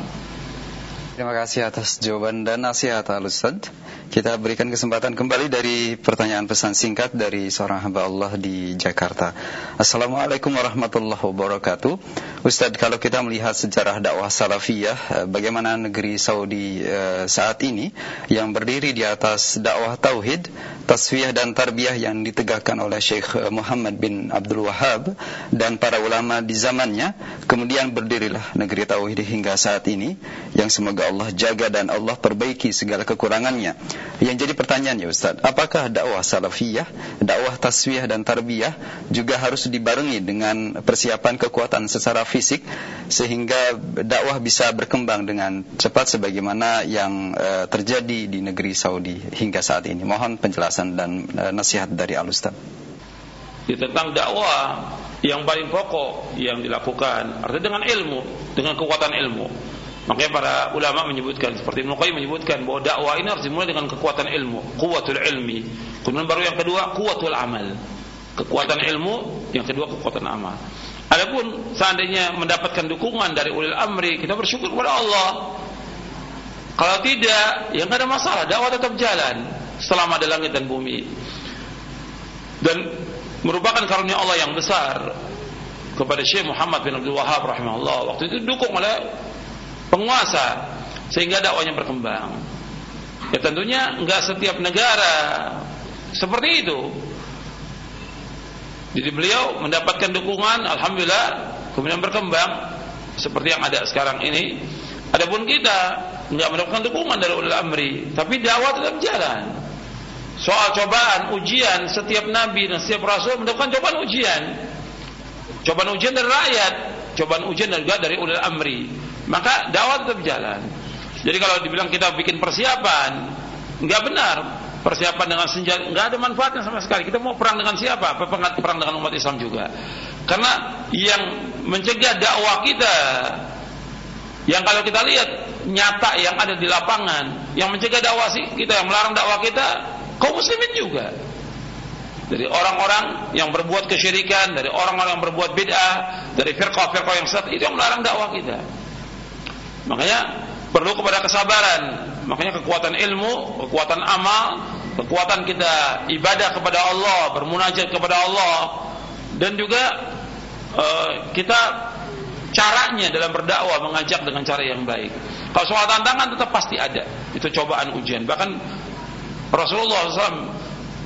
Terima kasih atas jawaban dan nasihat Al-Ustaz. Kita berikan kesempatan kembali dari pertanyaan pesan singkat dari seorang hamba Allah di Jakarta. Assalamualaikum warahmatullahi wabarakatuh. Ustaz, kalau kita melihat sejarah dakwah salafiyah, eh, bagaimana negeri Saudi eh, saat ini yang berdiri di atas dakwah tauhid, tasfiyah dan tarbiyah yang ditegakkan oleh Syekh Muhammad bin Abdul Wahab dan para ulama di zamannya, kemudian berdirilah negeri tauhid hingga saat ini yang semoga Allah jaga dan Allah perbaiki segala kekurangannya. Yang jadi pertanyaan ya Ustaz, apakah dakwah salafiyah, dakwah taswiyah dan tarbiyah juga harus dibarengi dengan persiapan kekuatan secara fisik sehingga dakwah bisa berkembang dengan cepat sebagaimana yang uh, terjadi di negeri Saudi hingga saat ini. Mohon penjelasan dan uh, nasihat dari Al Ustaz. Ya, tentang dakwah yang paling pokok yang dilakukan artinya dengan ilmu, dengan kekuatan ilmu. Makanya para ulama menyebutkan seperti Ibnu menyebutkan bahwa dakwah ini harus dimulai dengan kekuatan ilmu, kuwatul ilmi. Kemudian baru yang kedua kuwatul amal. Kekuatan ilmu, yang kedua kekuatan amal. Adapun seandainya mendapatkan dukungan dari ulil amri, kita bersyukur kepada Allah. Kalau tidak, ya nggak ada masalah, dakwah tetap jalan selama ada langit dan bumi. Dan merupakan karunia Allah yang besar kepada Syekh Muhammad bin Abdul Wahab rahimahullah. Waktu itu didukung oleh penguasa sehingga dakwanya berkembang. Ya tentunya enggak setiap negara seperti itu. Jadi beliau mendapatkan dukungan, alhamdulillah, kemudian berkembang seperti yang ada sekarang ini. Adapun kita enggak mendapatkan dukungan dari ulil amri, tapi dakwah tetap jalan. Soal cobaan, ujian, setiap nabi dan setiap rasul mendapatkan cobaan ujian. Cobaan ujian dari rakyat, cobaan ujian juga dari ulil amri maka dakwah tetap jalan. Jadi kalau dibilang kita bikin persiapan, nggak benar. Persiapan dengan senjata nggak ada manfaatnya sama sekali. Kita mau perang dengan siapa? Perang dengan umat Islam juga. Karena yang mencegah dakwah kita, yang kalau kita lihat nyata yang ada di lapangan, yang mencegah dakwah kita, yang melarang dakwah kita, kaum muslimin juga. Dari orang-orang yang berbuat kesyirikan, dari orang-orang yang berbuat bid'ah, dari firqah-firqah yang sesat, itu yang melarang dakwah kita. Makanya perlu kepada kesabaran. Makanya kekuatan ilmu, kekuatan amal, kekuatan kita ibadah kepada Allah, bermunajat kepada Allah dan juga uh, kita caranya dalam berdakwah mengajak dengan cara yang baik. Kalau soal tantangan tetap pasti ada. Itu cobaan ujian. Bahkan Rasulullah SAW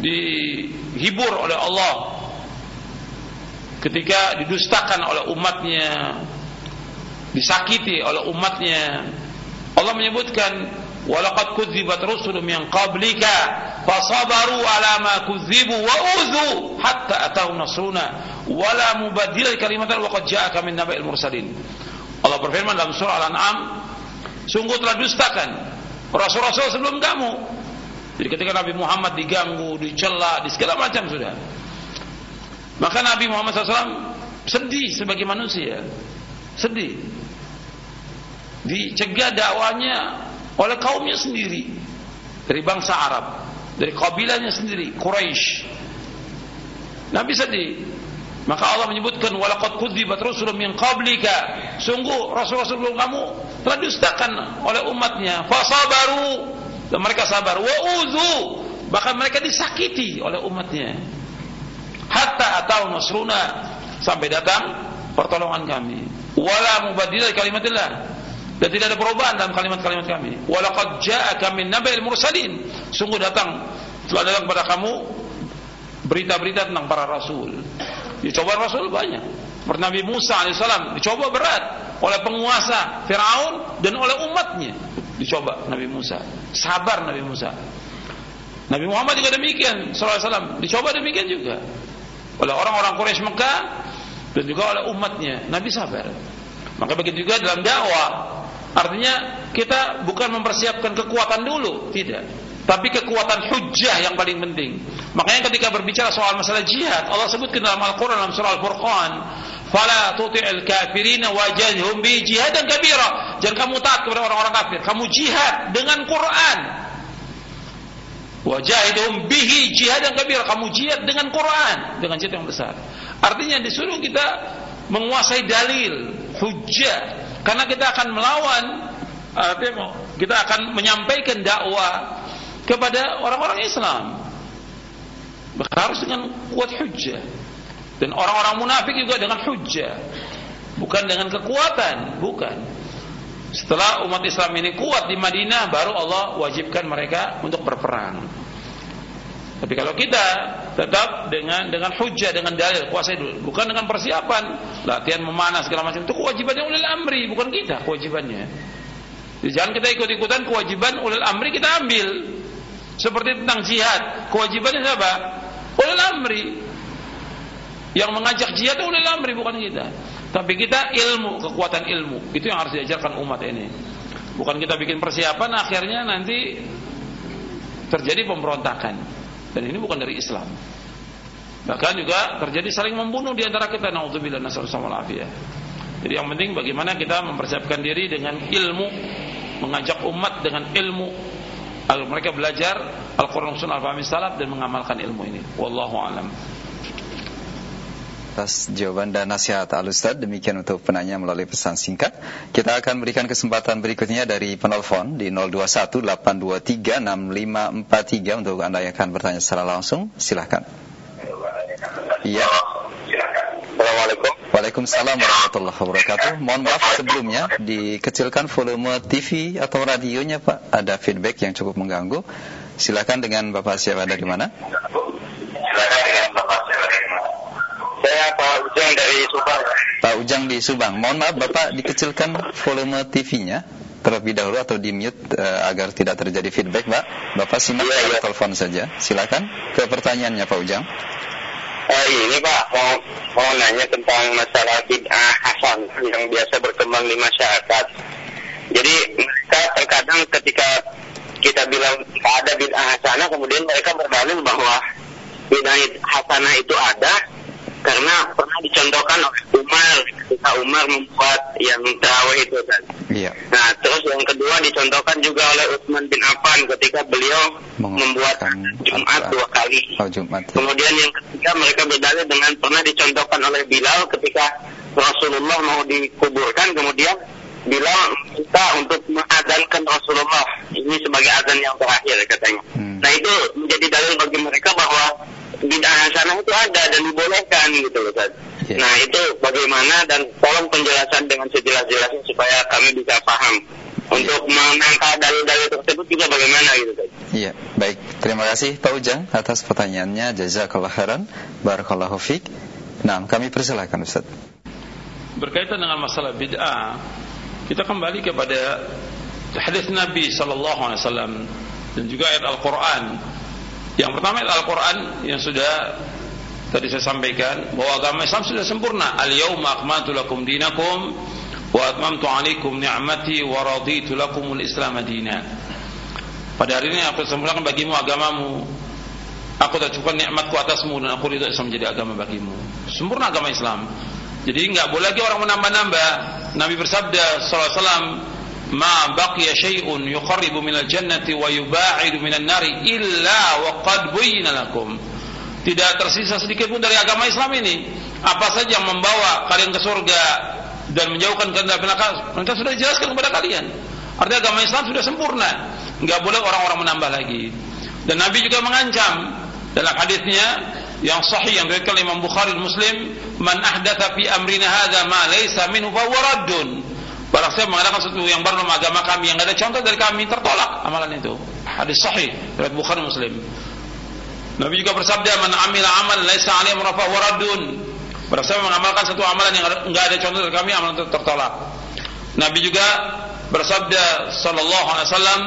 dihibur oleh Allah ketika didustakan oleh umatnya disakiti oleh umatnya. Allah menyebutkan walaqad kudzibat rusulun min qablika fasabaru ala ma kudzibu wa udzu hatta atau nasruna wala mubaddila kalimatin wa qad ja'aka min naba'il mursalin. Allah berfirman dalam surah Al-An'am, sungguh telah dustakan rasul-rasul sebelum kamu. Jadi ketika Nabi Muhammad diganggu, dicela, di segala macam sudah. Maka Nabi Muhammad SAW sedih sebagai manusia. Sedih. Dicegah dakwanya oleh kaumnya sendiri dari bangsa Arab, dari kabilahnya sendiri, Quraisy. Nabi sedih. Maka Allah menyebutkan walaqad kudzibat rusulun min qablika. Sungguh rasul-rasul sebelum kamu telah didustakan oleh umatnya. Fasabaru dan mereka sabar. Wa uzu bahkan mereka disakiti oleh umatnya. Hatta atau nasruna sampai datang pertolongan kami. Wala mubaddila kalimatillah dan tidak ada perubahan dalam kalimat-kalimat kami. Walaqad ja'aka min naba'il mursalin. Sungguh datang telah datang kepada kamu berita-berita tentang para rasul. Dicoba Rasul banyak. Seperti Nabi Musa alaihissalam dicoba berat oleh penguasa Firaun dan oleh umatnya. Dicoba Nabi Musa. Sabar Nabi Musa. Nabi Muhammad juga demikian, sallallahu alaihi wasallam. Dicoba demikian juga oleh orang-orang Quraisy Mekah dan juga oleh umatnya. Nabi sabar. Maka begitu juga dalam dakwah. Artinya kita bukan mempersiapkan kekuatan dulu, tidak tapi kekuatan hujjah yang paling penting. Makanya ketika berbicara soal masalah jihad, Allah sebutkan dalam Al-Qur'an dalam surah Al-Furqan, "Fala tuti'il kafirina wajadhum bi jihadan kabira." Jangan kamu taat kepada orang-orang kafir, kamu jihad dengan Quran. Wajahidhum bihi jihadan kabira, kamu jihad dengan Quran, dengan jihad yang besar. Artinya disuruh kita menguasai dalil, hujjah, karena kita akan melawan artinya kita akan menyampaikan dakwah kepada orang-orang Islam. Harus dengan kuat hujjah. Dan orang-orang munafik juga dengan hujjah. Bukan dengan kekuatan, bukan. Setelah umat Islam ini kuat di Madinah, baru Allah wajibkan mereka untuk berperang. Tapi kalau kita tetap dengan dengan hujjah, dengan dalil, kuasai dulu. Bukan dengan persiapan, latihan memanah segala macam. Itu kewajibannya ulil amri, bukan kita kewajibannya. Jadi jangan kita ikut-ikutan kewajiban ulil amri kita ambil. Seperti tentang jihad, kewajibannya siapa? Ulil amri. Yang mengajak jihad itu ulil amri bukan kita. Tapi kita ilmu, kekuatan ilmu. Itu yang harus diajarkan umat ini. Bukan kita bikin persiapan akhirnya nanti terjadi pemberontakan. Dan ini bukan dari Islam. Bahkan juga terjadi saling membunuh di antara kita. Jadi yang penting bagaimana kita mempersiapkan diri dengan ilmu, mengajak umat dengan ilmu, agar mereka belajar Al-Quran Sunnah Al-Fahmi Salaf dan mengamalkan ilmu ini. Wallahu alam. Atas jawaban dan nasihat Al-Ustaz Demikian untuk penanya melalui pesan singkat Kita akan berikan kesempatan berikutnya dari penelpon Di 0218236543 Untuk Anda yang akan bertanya secara langsung Silahkan Iya Assalamualaikum Waalaikumsalam warahmatullahi wabarakatuh. Mohon maaf sebelumnya dikecilkan volume TV atau radionya Pak. Ada feedback yang cukup mengganggu. Silakan dengan Bapak siapa dari mana? Silakan dengan Bapak Pak Ujang dari Subang. Pak Ujang di Subang. Mohon maaf Bapak dikecilkan volume TV-nya terlebih dahulu atau di mute uh, agar tidak terjadi feedback, Pak. Bapak simak ya, ya. telepon saja. Silakan ke pertanyaannya Pak Ujang. Uh, ini Pak mau mau nanya tentang masalah bid'ah hasan yang biasa berkembang di masyarakat. Jadi mereka terkadang ketika kita bilang ada bid'ah hasanah, kemudian mereka berdalil bahwa bid'ah hasanah itu ada karena pernah dicontohkan oleh Umar ketika Umar membuat yang terawih itu kan. Iya. Nah terus yang kedua dicontohkan juga oleh Utsman bin Affan ketika beliau membuat Jumat dua kali. Oh, Jumat. Ya. Kemudian yang ketiga mereka berdalil dengan pernah dicontohkan oleh Bilal ketika Rasulullah mau dikuburkan kemudian Bilal minta untuk mengadankan Rasulullah ini sebagai azan yang terakhir katanya. Hmm. Nah itu menjadi dalil bagi mereka bahwa bid'ah hasanah itu ada dan dibolehkan gitu loh Ustaz. Yeah. Nah itu bagaimana dan tolong penjelasan dengan sejelas-jelasnya supaya kami bisa paham. Untuk menangkal dalil-dalil tersebut juga bagaimana gitu Ustaz. Iya, baik. Terima kasih Pak Ujang atas pertanyaannya. Jazakallah khairan. Barakallahu fiik. Nah, kami persilakan Ustaz. Berkaitan dengan masalah bid'ah, kita kembali kepada hadis Nabi sallallahu alaihi wasallam dan juga ayat Al-Qur'an yang pertama Al-Quran yang sudah tadi saya sampaikan bahwa agama Islam sudah sempurna. Al-yawma akmaltu lakum dinakum wa atmamtu alaikum ni'mati wa raditu lakumul Islam madina. Pada hari ini aku sempurnakan bagimu agamamu. Aku telah cukupkan nikmatku atasmu dan aku ridho Islam menjadi agama bagimu. Sempurna agama Islam. Jadi nggak boleh lagi orang menambah-nambah. Nabi bersabda sallallahu alaihi wasallam syai'un yuqarribu minal jannati wa yuba'idu minan nari illa wa qad buyyina lakum. Tidak tersisa sedikit pun dari agama Islam ini. Apa saja yang membawa kalian ke surga dan menjauhkan kalian dari neraka, mereka sudah dijelaskan kepada kalian. Artinya agama Islam sudah sempurna. Enggak boleh orang-orang menambah lagi. Dan Nabi juga mengancam dalam hadisnya yang sahih yang diriwayatkan Imam Bukhari Muslim, "Man ahdatha fi amrina hadza ma laysa minhu fa raddun." Barang siapa mengadakan sesuatu yang baru dalam agama kami yang ada contoh dari kami tertolak amalan itu. Hadis sahih riwayat Bukhari Muslim. Nabi juga bersabda, "Man amila amal laisa alaihi rafa waradun." Barang siapa mengamalkan satu amalan yang enggak ada contoh dari kami, amalan itu tertolak. Nabi juga bersabda sallallahu alaihi wasallam,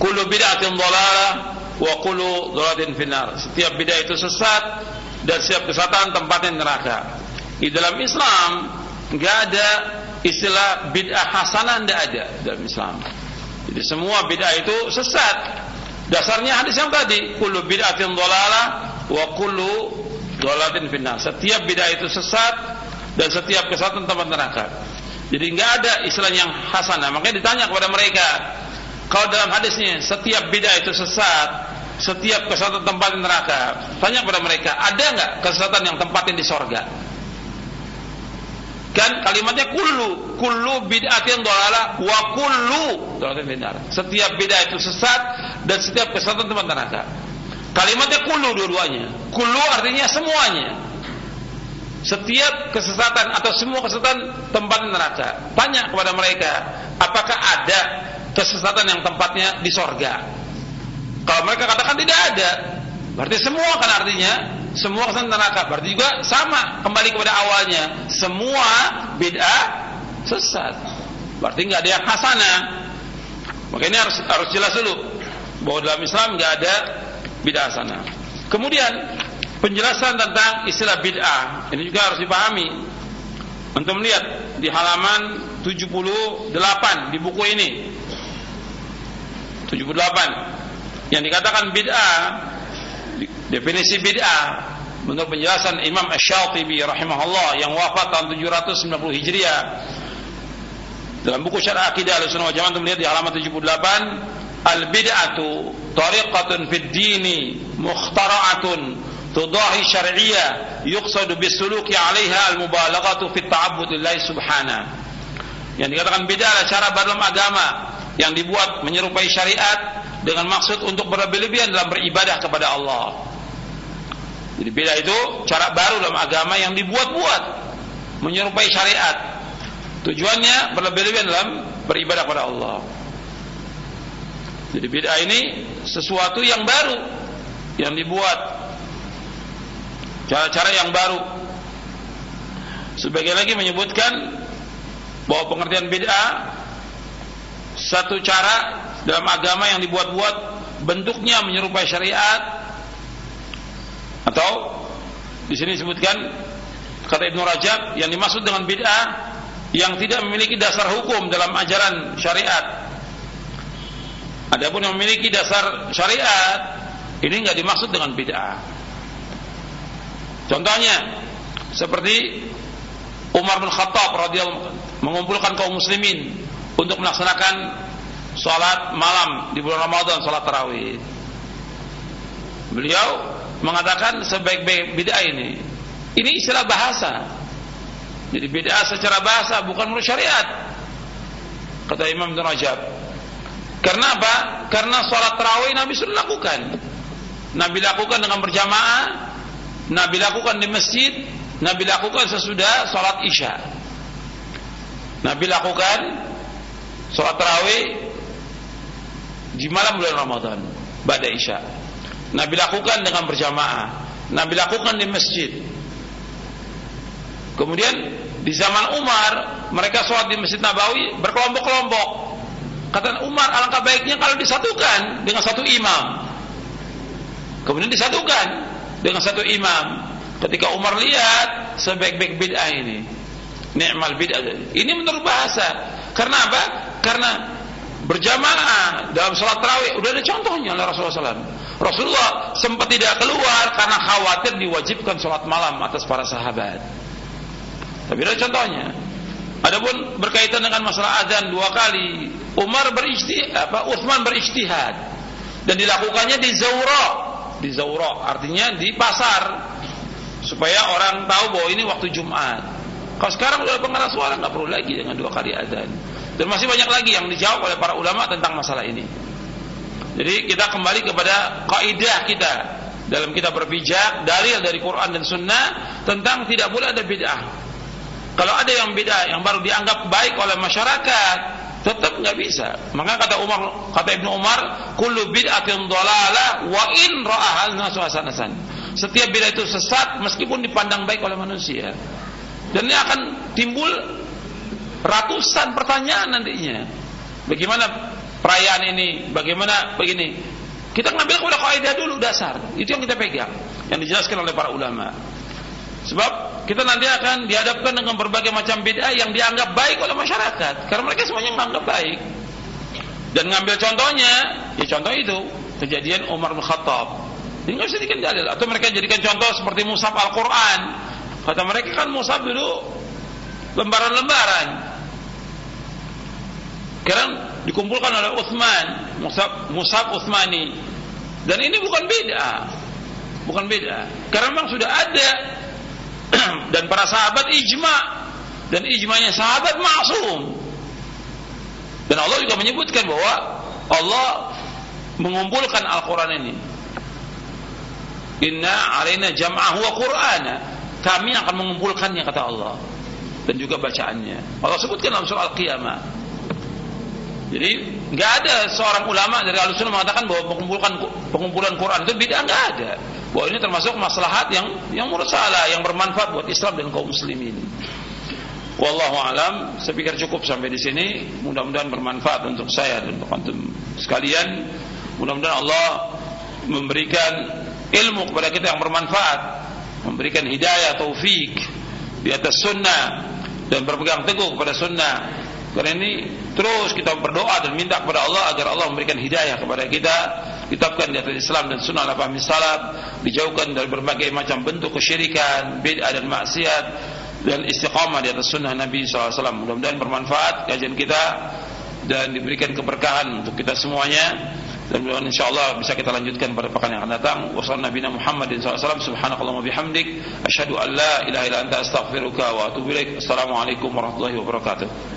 "Kullu bid'atin dhalalah wa kullu dhalalatin finnar." Setiap bid'ah itu sesat dan setiap kesesatan tempatnya neraka. Di dalam Islam nggak ada istilah bid'ah hasanah nggak ada dalam Islam. Jadi semua bid'ah itu sesat. Dasarnya hadis yang tadi, kullu bid'atin dhalalah wa kullu dhalalatin finnar. Setiap bid'ah itu sesat dan setiap kesatuan tempat neraka. Jadi nggak ada istilah yang hasanah. Makanya ditanya kepada mereka, kalau dalam hadisnya setiap bid'ah itu sesat, setiap kesatuan tempat neraka. Tanya kepada mereka, ada nggak kesesatan yang tempatin di sorga? Kan kalimatnya kullu, kullu bid'atin dhalala wa kullu. Setiap bid'ah itu sesat dan setiap kesesatan tempat neraka. Kalimatnya kullu dua-duanya. Kullu artinya semuanya. Setiap kesesatan atau semua kesesatan tempat neraka. Tanya kepada mereka, apakah ada kesesatan yang tempatnya di sorga? Kalau mereka katakan tidak ada, berarti semua kan artinya semua kesan neraka. Berarti juga sama kembali kepada awalnya. Semua bid'ah sesat. Berarti nggak ada yang hasanah. Maka ini harus harus jelas dulu bahwa dalam Islam nggak ada bid'ah hasanah. Kemudian penjelasan tentang istilah bid'ah ini juga harus dipahami. Untuk melihat di halaman 78 di buku ini. 78 yang dikatakan bid'ah Definisi bid'ah menurut penjelasan Imam Asy-Syatibi rahimahullah yang wafat tahun 790 Hijriah dalam buku Syarah Aqidah Ahlussunnah wal Jamaah melihat di halaman 78 al-bid'atu tariqatun fid dini mukhtara'atun tudahi syar'iyyah yuqsadu bisuluki 'alaiha al-mubalaghatu fit ta'abbud lillahi subhanahu yang dikatakan bid'ah adalah cara dalam agama yang dibuat menyerupai syariat dengan maksud untuk berlebih-lebihan dalam beribadah kepada Allah. Jadi beda itu cara baru dalam agama yang dibuat-buat menyerupai syariat. Tujuannya berlebih-lebihan dalam beribadah kepada Allah. Jadi beda ini sesuatu yang baru yang dibuat cara-cara yang baru. Sebagian lagi menyebutkan bahwa pengertian bid'ah satu cara dalam agama yang dibuat-buat bentuknya menyerupai syariat atau di sini disebutkan kata Ibnu Rajab yang dimaksud dengan bid'ah yang tidak memiliki dasar hukum dalam ajaran syariat. Adapun yang memiliki dasar syariat ini nggak dimaksud dengan bid'ah. Contohnya seperti Umar bin Khattab radhiyallahu mengumpulkan kaum muslimin untuk melaksanakan sholat malam di bulan Ramadan, sholat tarawih. Beliau mengatakan sebaik-baik bid'ah ini. Ini istilah bahasa. Jadi bid'ah secara bahasa bukan menurut syariat. Kata Imam Ibn Rajab. Karena apa? Karena sholat tarawih Nabi sudah lakukan. Nabi lakukan dengan berjamaah, Nabi lakukan di masjid, Nabi lakukan sesudah sholat isya. Nabi lakukan sholat tarawih di malam bulan Ramadan, pada isya. Nabi lakukan dengan berjamaah. Nabi lakukan di masjid. Kemudian di zaman Umar mereka sholat di masjid Nabawi berkelompok-kelompok. Kata Umar alangkah baiknya kalau disatukan dengan satu imam. Kemudian disatukan dengan satu imam. Ketika Umar lihat sebaik-baik bid'ah ini, nikmal bid'ah. Ini menurut bahasa. Karena apa? Karena berjamaah dalam sholat tarawih udah ada contohnya oleh Rasulullah SAW. Rasulullah sempat tidak keluar karena khawatir diwajibkan sholat malam atas para sahabat. Tapi ada contohnya. Adapun berkaitan dengan masalah azan dua kali, Umar berijtihad, apa Utsman berijtihad dan dilakukannya di Zaura, di Zaura artinya di pasar supaya orang tahu bahwa ini waktu Jumat. Kalau sekarang udah pengeras suara nggak perlu lagi dengan dua kali azan. Dan masih banyak lagi yang dijawab oleh para ulama tentang masalah ini. Jadi kita kembali kepada kaidah kita dalam kita berpijak dalil dari Quran dan Sunnah tentang tidak boleh ada bid'ah kalau ada yang beda yang baru dianggap baik oleh masyarakat, tetap nggak bisa. Maka kata Umar, kata Ibnu Umar, kullu bid'atin dhalalah wa in ra'ahal. Setiap bid'ah itu sesat meskipun dipandang baik oleh manusia. Dan ini akan timbul ratusan pertanyaan nantinya. Bagaimana perayaan ini? Bagaimana begini? Kita ngambil kepada kaidah dulu dasar. Itu yang kita pegang. Yang dijelaskan oleh para ulama. Sebab kita nanti akan dihadapkan dengan berbagai macam bid'ah yang dianggap baik oleh masyarakat karena mereka semuanya menganggap baik. Dan ngambil contohnya, ya contoh itu kejadian Umar bin Khattab. Ini nggak bisa dalil atau mereka jadikan contoh seperti Musab Al-Qur'an. Kata mereka kan Musab dulu lembaran-lembaran. Sekarang dikumpulkan oleh Uthman, Musab Musab Uthmani. Dan ini bukan beda. Bukan beda. Karena memang sudah ada. [CLEARS THROAT] Dan para sahabat ijma. Dan ijmanya sahabat maksum dan Allah juga menyebutkan bahwa Allah mengumpulkan Al-Quran ini. Inna arina jam'ahu wa qur'ana. Kami akan mengumpulkannya kata Allah. Dan juga bacaannya. Allah sebutkan dalam surah Al-Qiyamah jadi nggak ada seorang ulama dari Al-Sunnah mengatakan bahwa pengumpulan pengumpulan Quran itu bid'ah nggak ada bahwa ini termasuk maslahat yang yang mursalah yang bermanfaat buat Islam dan kaum muslimin. Wallahu alam, saya pikir cukup sampai di sini. Mudah-mudahan bermanfaat untuk saya dan untuk antum sekalian. Mudah-mudahan Allah memberikan ilmu kepada kita yang bermanfaat, memberikan hidayah taufik di atas sunnah dan berpegang teguh kepada sunnah. Karena ini terus kita berdoa dan minta kepada Allah agar Allah memberikan hidayah kepada kita ditetapkan di atas Islam dan sunnah al fahmi salaf, dijauhkan dari berbagai macam bentuk kesyirikan, bid'ah dan maksiat dan istiqamah di atas sunnah Nabi SAW. Mudah-mudahan bermanfaat kajian kita dan diberikan keberkahan untuk kita semuanya dan mudah-mudahan insyaallah bisa kita lanjutkan pada pekan yang akan datang. Wassalamualaikum Muhammadin SAW. Subhanakallahumma bihamdik. Asyhadu an la ilaha illa anta astaghfiruka wa atubu. Assalamualaikum warahmatullahi wabarakatuh.